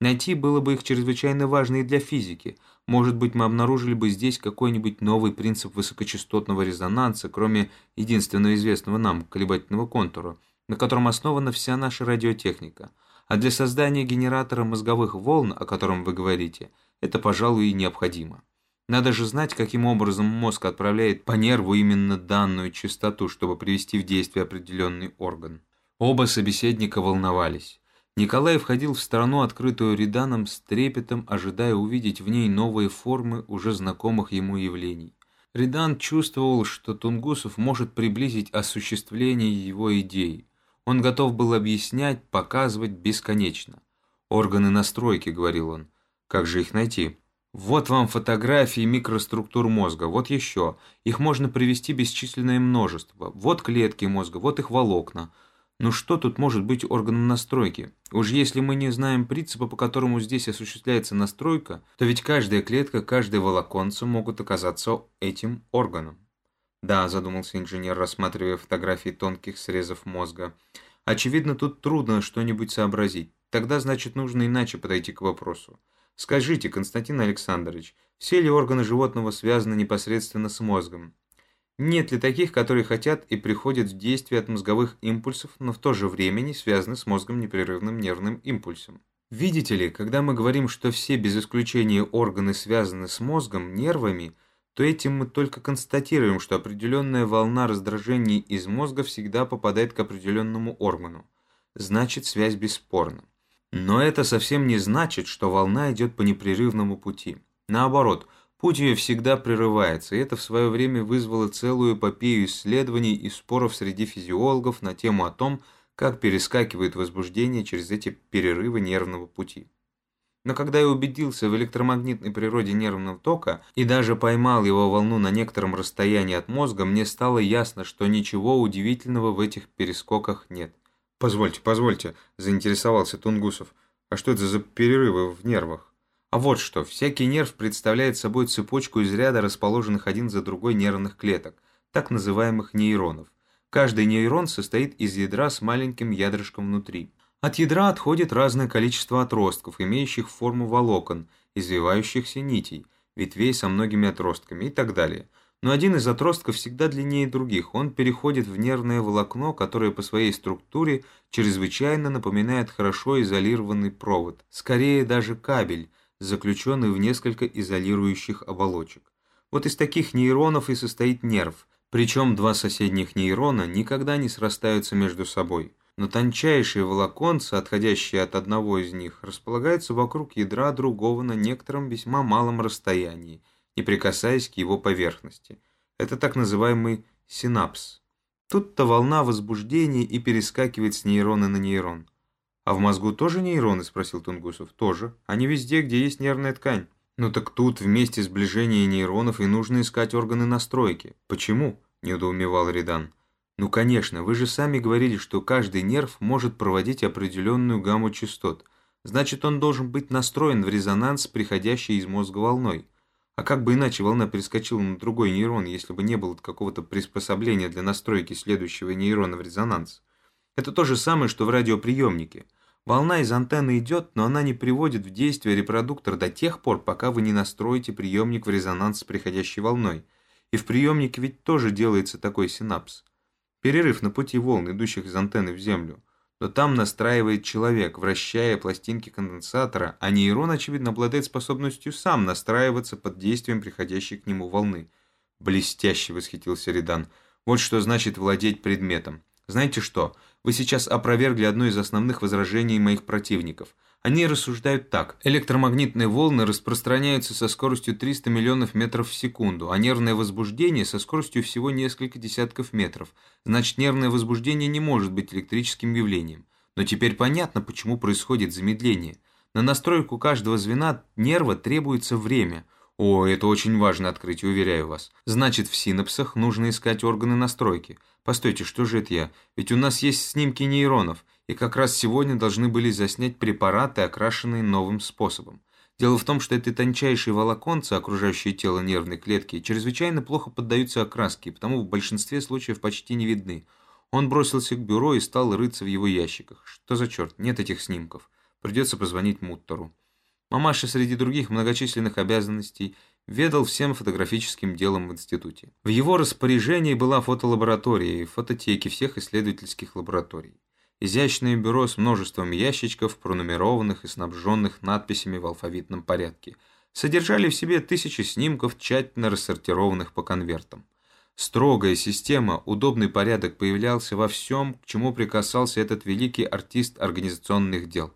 S1: Найти было бы их чрезвычайно важно и для физики. Может быть, мы обнаружили бы здесь какой-нибудь новый принцип высокочастотного резонанса, кроме единственного известного нам колебательного контура, на котором основана вся наша радиотехника. А для создания генератора мозговых волн, о котором вы говорите, это, пожалуй, и необходимо. Надо же знать, каким образом мозг отправляет по нерву именно данную частоту, чтобы привести в действие определенный орган. Оба собеседника волновались. Николай входил в страну, открытую Реданом, с трепетом, ожидая увидеть в ней новые формы уже знакомых ему явлений. Редан чувствовал, что Тунгусов может приблизить осуществление его идей. Он готов был объяснять, показывать бесконечно. «Органы настройки», — говорил он. «Как же их найти?» Вот вам фотографии микроструктур мозга, вот еще. Их можно привести бесчисленное множество. Вот клетки мозга, вот их волокна. Ну что тут может быть органом настройки? Уж если мы не знаем принципа, по которому здесь осуществляется настройка, то ведь каждая клетка, каждое волоконце могут оказаться этим органом. Да, задумался инженер, рассматривая фотографии тонких срезов мозга. Очевидно, тут трудно что-нибудь сообразить. Тогда, значит, нужно иначе подойти к вопросу. Скажите, Константин Александрович, все ли органы животного связаны непосредственно с мозгом? Нет ли таких, которые хотят и приходят в действие от мозговых импульсов, но в то же время не связаны с мозгом непрерывным нервным импульсом? Видите ли, когда мы говорим, что все без исключения органы связаны с мозгом, нервами, то этим мы только констатируем, что определенная волна раздражений из мозга всегда попадает к определенному органу. Значит, связь бесспорна. Но это совсем не значит, что волна идет по непрерывному пути. Наоборот, путь ее всегда прерывается, и это в свое время вызвало целую эпопею исследований и споров среди физиологов на тему о том, как перескакивает возбуждение через эти перерывы нервного пути. Но когда я убедился в электромагнитной природе нервного тока и даже поймал его волну на некотором расстоянии от мозга, мне стало ясно, что ничего удивительного в этих перескоках нет. «Позвольте, позвольте», – заинтересовался Тунгусов. «А что это за перерывы в нервах?» А вот что, всякий нерв представляет собой цепочку из ряда расположенных один за другой нервных клеток, так называемых нейронов. Каждый нейрон состоит из ядра с маленьким ядрышком внутри. От ядра отходит разное количество отростков, имеющих форму волокон, извивающихся нитей, ветвей со многими отростками и так далее – но один из отростков всегда длиннее других. Он переходит в нервное волокно, которое по своей структуре чрезвычайно напоминает хорошо изолированный провод, скорее даже кабель, заключенный в несколько изолирующих оболочек. Вот из таких нейронов и состоит нерв, причем два соседних нейрона никогда не срастаются между собой. Но тончайшие волоконца, отходящие от одного из них, располагаются вокруг ядра другого на некотором весьма малом расстоянии – не прикасаясь к его поверхности. Это так называемый синапс. Тут-то волна возбуждения и перескакивает с нейрона на нейрон. «А в мозгу тоже нейроны?» – спросил Тунгусов. «Тоже. Они везде, где есть нервная ткань». «Ну так тут вместе сближения нейронов и нужно искать органы настройки». «Почему?» – недоумевал Редан. «Ну конечно, вы же сами говорили, что каждый нерв может проводить определенную гамму частот. Значит, он должен быть настроен в резонанс, приходящий из мозга волной. А как бы иначе волна перескочила на другой нейрон, если бы не было какого-то приспособления для настройки следующего нейрона в резонанс? Это то же самое, что в радиоприемнике. Волна из антенны идет, но она не приводит в действие репродуктор до тех пор, пока вы не настроите приемник в резонанс с приходящей волной. И в приемнике ведь тоже делается такой синапс. Перерыв на пути волн, идущих из антенны в Землю – то там настраивает человек, вращая пластинки конденсатора, а нейрон, очевидно, обладает способностью сам настраиваться под действием приходящей к нему волны. Блестяще восхитился Редан. Вот что значит владеть предметом. Знаете что, вы сейчас опровергли одно из основных возражений моих противников. Они рассуждают так. Электромагнитные волны распространяются со скоростью 300 миллионов метров в секунду, а нервное возбуждение со скоростью всего несколько десятков метров. Значит, нервное возбуждение не может быть электрическим явлением. Но теперь понятно, почему происходит замедление. На настройку каждого звена нерва требуется время. О, это очень важное открытие, уверяю вас. Значит, в синапсах нужно искать органы настройки. Постойте, что же это я? Ведь у нас есть снимки нейронов и как раз сегодня должны были заснять препараты, окрашенные новым способом. Дело в том, что эти тончайшие волоконцы, окружающие тело нервной клетки, чрезвычайно плохо поддаются окраске, потому в большинстве случаев почти не видны. Он бросился к бюро и стал рыться в его ящиках. Что за черт, нет этих снимков. Придется позвонить Муттору. Мамаша среди других многочисленных обязанностей ведал всем фотографическим делом в институте. В его распоряжении была фотолаборатория и фототеки всех исследовательских лабораторий. Изящное бюро с множеством ящичков, пронумерованных и снабженных надписями в алфавитном порядке, содержали в себе тысячи снимков, тщательно рассортированных по конвертам. Строгая система, удобный порядок появлялся во всем, к чему прикасался этот великий артист организационных дел.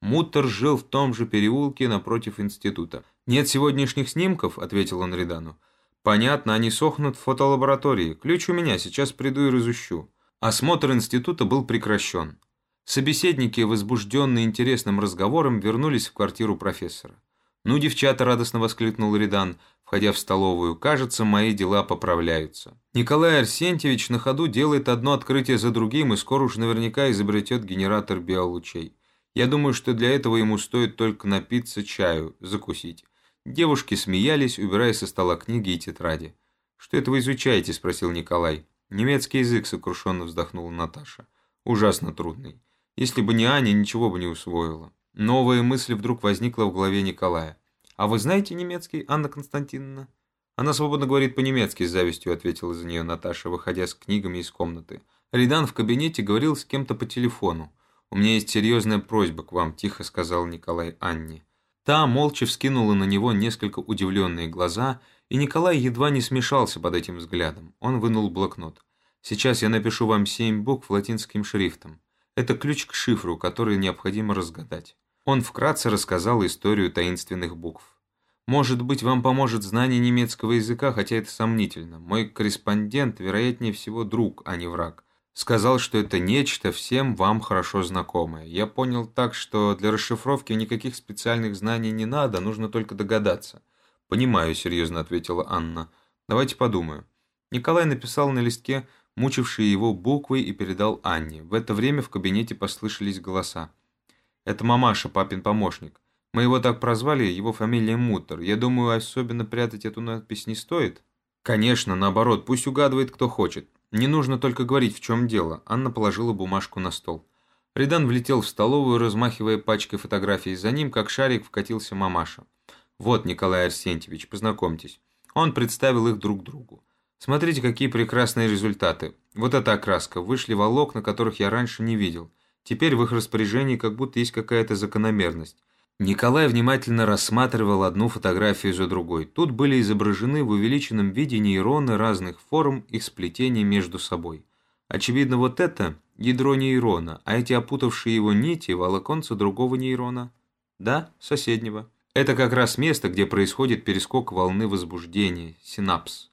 S1: Муттер жил в том же переулке напротив института. «Нет сегодняшних снимков», — ответил он Редану. «Понятно, они сохнут в фотолаборатории. Ключ у меня, сейчас приду и разущу». Осмотр института был прекращен. Собеседники, возбужденные интересным разговором, вернулись в квартиру профессора. «Ну, девчата!» – радостно воскликнул Редан, входя в столовую. «Кажется, мои дела поправляются». Николай Арсентьевич на ходу делает одно открытие за другим и скоро уж наверняка изобретет генератор биолучей. Я думаю, что для этого ему стоит только напиться чаю, закусить. Девушки смеялись, убирая со стола книги и тетради. «Что это вы изучаете?» – спросил Николай. Немецкий язык, сокрушенно вздохнула Наташа. Ужасно трудный. Если бы не Аня, ничего бы не усвоила. Новая мысль вдруг возникла в голове Николая. «А вы знаете немецкий, Анна Константиновна?» «Она свободно говорит по-немецки», – с завистью ответила за нее Наташа, выходя с книгами из комнаты. Ридан в кабинете говорил с кем-то по телефону. «У меня есть серьезная просьба к вам», – тихо сказал Николай Анне. Та молча вскинула на него несколько удивленные глаза – и Николай едва не смешался под этим взглядом. Он вынул блокнот. «Сейчас я напишу вам семь букв латинским шрифтом. Это ключ к шифру, который необходимо разгадать». Он вкратце рассказал историю таинственных букв. «Может быть, вам поможет знание немецкого языка, хотя это сомнительно. Мой корреспондент, вероятнее всего, друг, а не враг. Сказал, что это нечто всем вам хорошо знакомое. Я понял так, что для расшифровки никаких специальных знаний не надо, нужно только догадаться. «Понимаю», — серьезно ответила Анна. «Давайте подумаю». Николай написал на листке мучившие его буквы и передал Анне. В это время в кабинете послышались голоса. «Это мамаша, папин помощник. Мы его так прозвали, его фамилия Мутер. Я думаю, особенно прятать эту надпись не стоит?» «Конечно, наоборот, пусть угадывает, кто хочет. Не нужно только говорить, в чем дело». Анна положила бумажку на стол. Редан влетел в столовую, размахивая пачкой фотографий. За ним, как шарик, вкатился мамаша. «Вот, Николай Арсентьевич, познакомьтесь». Он представил их друг другу. «Смотрите, какие прекрасные результаты. Вот эта окраска. Вышли волокна, которых я раньше не видел. Теперь в их распоряжении как будто есть какая-то закономерность». Николай внимательно рассматривал одну фотографию за другой. Тут были изображены в увеличенном виде нейроны разных форм их сплетения между собой. Очевидно, вот это – ядро нейрона, а эти опутавшие его нити – волоконца другого нейрона. Да, соседнего. Это как раз место, где происходит перескок волны возбуждения, синапс.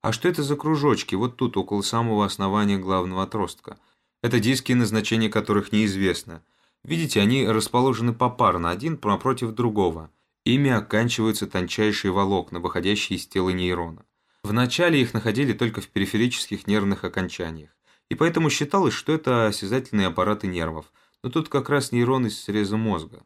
S1: А что это за кружочки вот тут, около самого основания главного отростка? Это диски, назначение которых неизвестно. Видите, они расположены попарно, один напротив другого. Ими оканчиваются тончайшие волокна, выходящие из тела нейрона. Вначале их находили только в периферических нервных окончаниях, и поэтому считалось, что это осязательные аппараты нервов, но тут как раз нейроны среза мозга.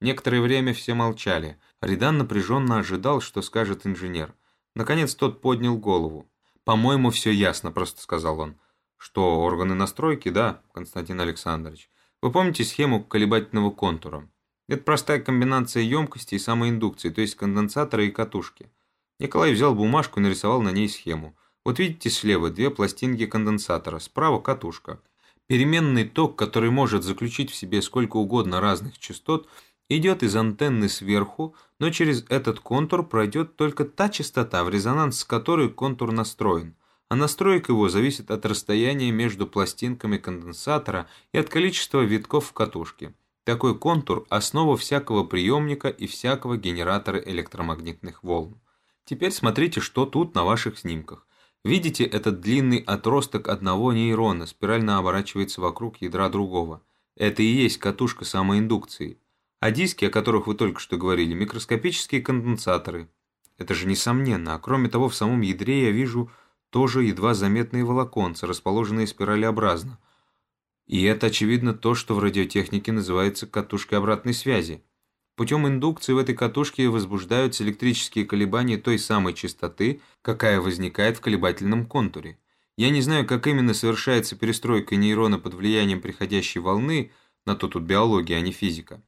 S1: Некоторое время все молчали. Ридан напряженно ожидал, что скажет инженер. Наконец тот поднял голову. «По-моему, все ясно», – просто сказал он. «Что, органы настройки, да, Константин Александрович? Вы помните схему колебательного контура? Это простая комбинация емкости и самоиндукции, то есть конденсатора и катушки. Николай взял бумажку и нарисовал на ней схему. Вот видите слева две пластинки конденсатора, справа катушка. Переменный ток, который может заключить в себе сколько угодно разных частот – идет из антенны сверху, но через этот контур пройдет только та частота, в резонанс с которой контур настроен, а настройка его зависит от расстояния между пластинками конденсатора и от количества витков в катушке. Такой контур – основа всякого приемника и всякого генератора электромагнитных волн. Теперь смотрите, что тут на ваших снимках. Видите, этот длинный отросток одного нейрона спирально оборачивается вокруг ядра другого. Это и есть катушка самоиндукции. А диски, о которых вы только что говорили, микроскопические конденсаторы. Это же несомненно. А кроме того, в самом ядре я вижу тоже едва заметные волоконца, расположенные спиралеобразно. И это, очевидно, то, что в радиотехнике называется катушкой обратной связи. Путем индукции в этой катушке возбуждаются электрические колебания той самой частоты, какая возникает в колебательном контуре. Я не знаю, как именно совершается перестройка нейрона под влиянием приходящей волны, на то тут биология, а не физика.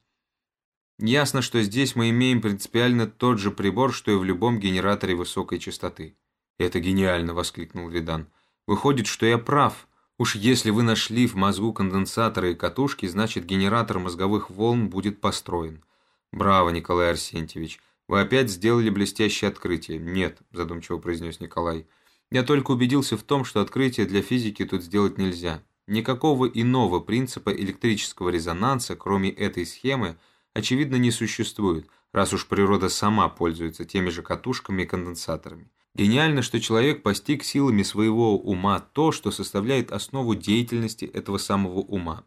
S1: Ясно, что здесь мы имеем принципиально тот же прибор, что и в любом генераторе высокой частоты. «Это гениально!» – воскликнул Видан. «Выходит, что я прав. Уж если вы нашли в мозгу конденсаторы и катушки, значит генератор мозговых волн будет построен. Браво, Николай Арсентьевич. Вы опять сделали блестящее открытие. Нет, задумчиво произнес Николай. Я только убедился в том, что открытие для физики тут сделать нельзя. Никакого иного принципа электрического резонанса, кроме этой схемы, очевидно, не существует, раз уж природа сама пользуется теми же катушками и конденсаторами. Гениально, что человек постиг силами своего ума то, что составляет основу деятельности этого самого ума.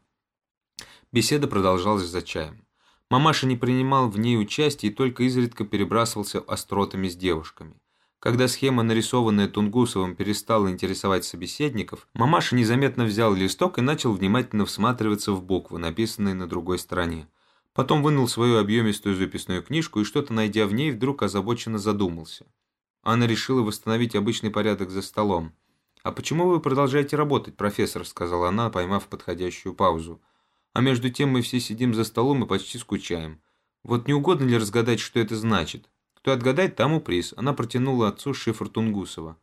S1: Беседа продолжалась за чаем. Мамаша не принимал в ней участия и только изредка перебрасывался остротами с девушками. Когда схема, нарисованная Тунгусовым, перестала интересовать собеседников, мамаша незаметно взял листок и начал внимательно всматриваться в буквы, написанные на другой стороне. Потом вынул свою объемистую записную книжку и, что-то найдя в ней, вдруг озабоченно задумался. Анна решила восстановить обычный порядок за столом. «А почему вы продолжаете работать, профессор?» – сказала она, поймав подходящую паузу. «А между тем мы все сидим за столом и почти скучаем. Вот не угодно ли разгадать, что это значит? Кто отгадает, тому приз». Она протянула отцу шифр Тунгусова.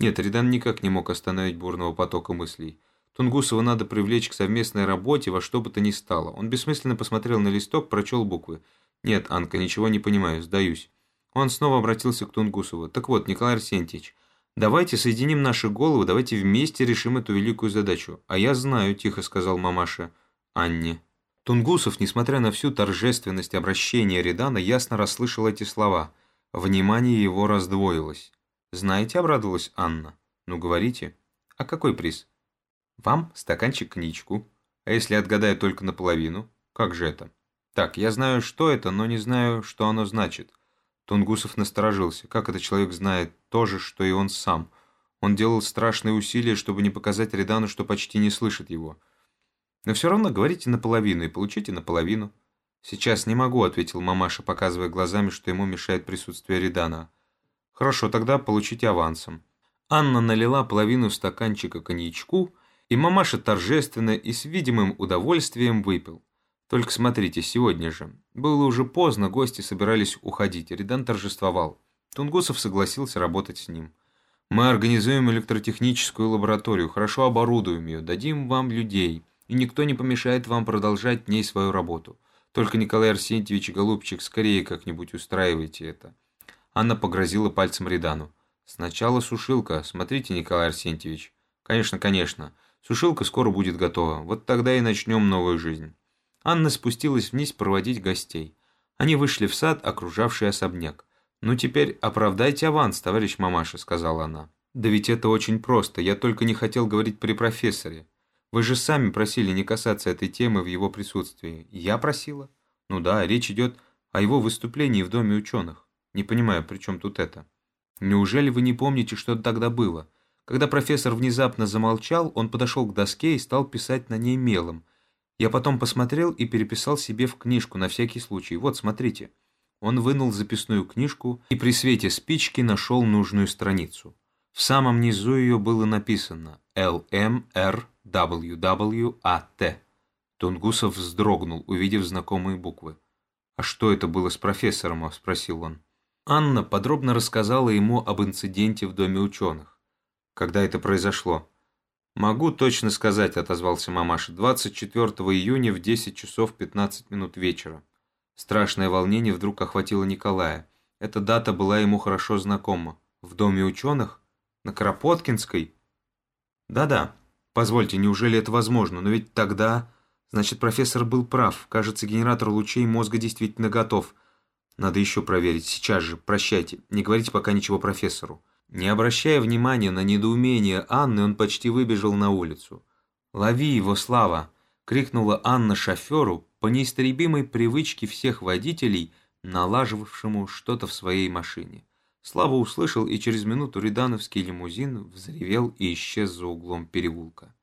S1: Нет, Редан никак не мог остановить бурного потока мыслей. Тунгусова надо привлечь к совместной работе во что бы то ни стало. Он бессмысленно посмотрел на листок, прочел буквы. «Нет, Анка, ничего не понимаю, сдаюсь». Он снова обратился к Тунгусову. «Так вот, Николай Арсентьевич, давайте соединим наши головы, давайте вместе решим эту великую задачу. А я знаю», – тихо сказал мамаша Анне. Тунгусов, несмотря на всю торжественность обращения Редана, ясно расслышал эти слова. Внимание его раздвоилось. «Знаете», – обрадовалась Анна. «Ну, говорите». «А какой приз?» «Вам стаканчик коньячку. А если отгадаю только наполовину? Как же это?» «Так, я знаю, что это, но не знаю, что оно значит». Тунгусов насторожился. Как этот человек знает то же, что и он сам? Он делал страшные усилия, чтобы не показать Редану, что почти не слышит его. «Но все равно говорите наполовину и получите наполовину». «Сейчас не могу», — ответил мамаша, показывая глазами, что ему мешает присутствие Редана. «Хорошо, тогда получите авансом». Анна налила половину стаканчика коньячку, и мамаша торжественно и с видимым удовольствием выпил. Только смотрите, сегодня же. Было уже поздно, гости собирались уходить, Редан торжествовал. Тунгусов согласился работать с ним. «Мы организуем электротехническую лабораторию, хорошо оборудуем ее, дадим вам людей, и никто не помешает вам продолжать в ней свою работу. Только, Николай Арсентьевич, голубчик, скорее как-нибудь устраивайте это». Анна погрозила пальцем Редану. «Сначала сушилка. Смотрите, Николай Арсентьевич». «Конечно, конечно. Сушилка скоро будет готова. Вот тогда и начнем новую жизнь». Анна спустилась вниз проводить гостей. Они вышли в сад, окружавший особняк. «Ну теперь оправдайте аванс, товарищ мамаша», — сказала она. «Да ведь это очень просто, я только не хотел говорить при профессоре. Вы же сами просили не касаться этой темы в его присутствии. Я просила? Ну да, речь идет о его выступлении в Доме ученых. Не понимаю, при чем тут это? Неужели вы не помните, что тогда было? Когда профессор внезапно замолчал, он подошел к доске и стал писать на ней мелом — я потом посмотрел и переписал себе в книжку на всякий случай. Вот, смотрите. Он вынул записную книжку и при свете спички нашел нужную страницу. В самом низу ее было написано «ЛМРWWАТ». Тунгусов вздрогнул, увидев знакомые буквы. «А что это было с профессором?» – спросил он. Анна подробно рассказала ему об инциденте в Доме ученых. Когда это произошло? «Могу точно сказать», — отозвался мамаша, — «24 июня в 10 часов 15 минут вечера». Страшное волнение вдруг охватило Николая. Эта дата была ему хорошо знакома. В Доме ученых? На Кропоткинской? Да-да. Позвольте, неужели это возможно? Но ведь тогда... Значит, профессор был прав. Кажется, генератор лучей мозга действительно готов. Надо еще проверить. Сейчас же. Прощайте. Не говорите пока ничего профессору. Не обращая внимания на недоумение Анны, он почти выбежал на улицу. «Лови его, Слава!» — крикнула Анна шоферу по неистребимой привычке всех водителей, налаживавшему что-то в своей машине. Слава услышал, и через минуту ридановский лимузин взревел и исчез за углом переулка.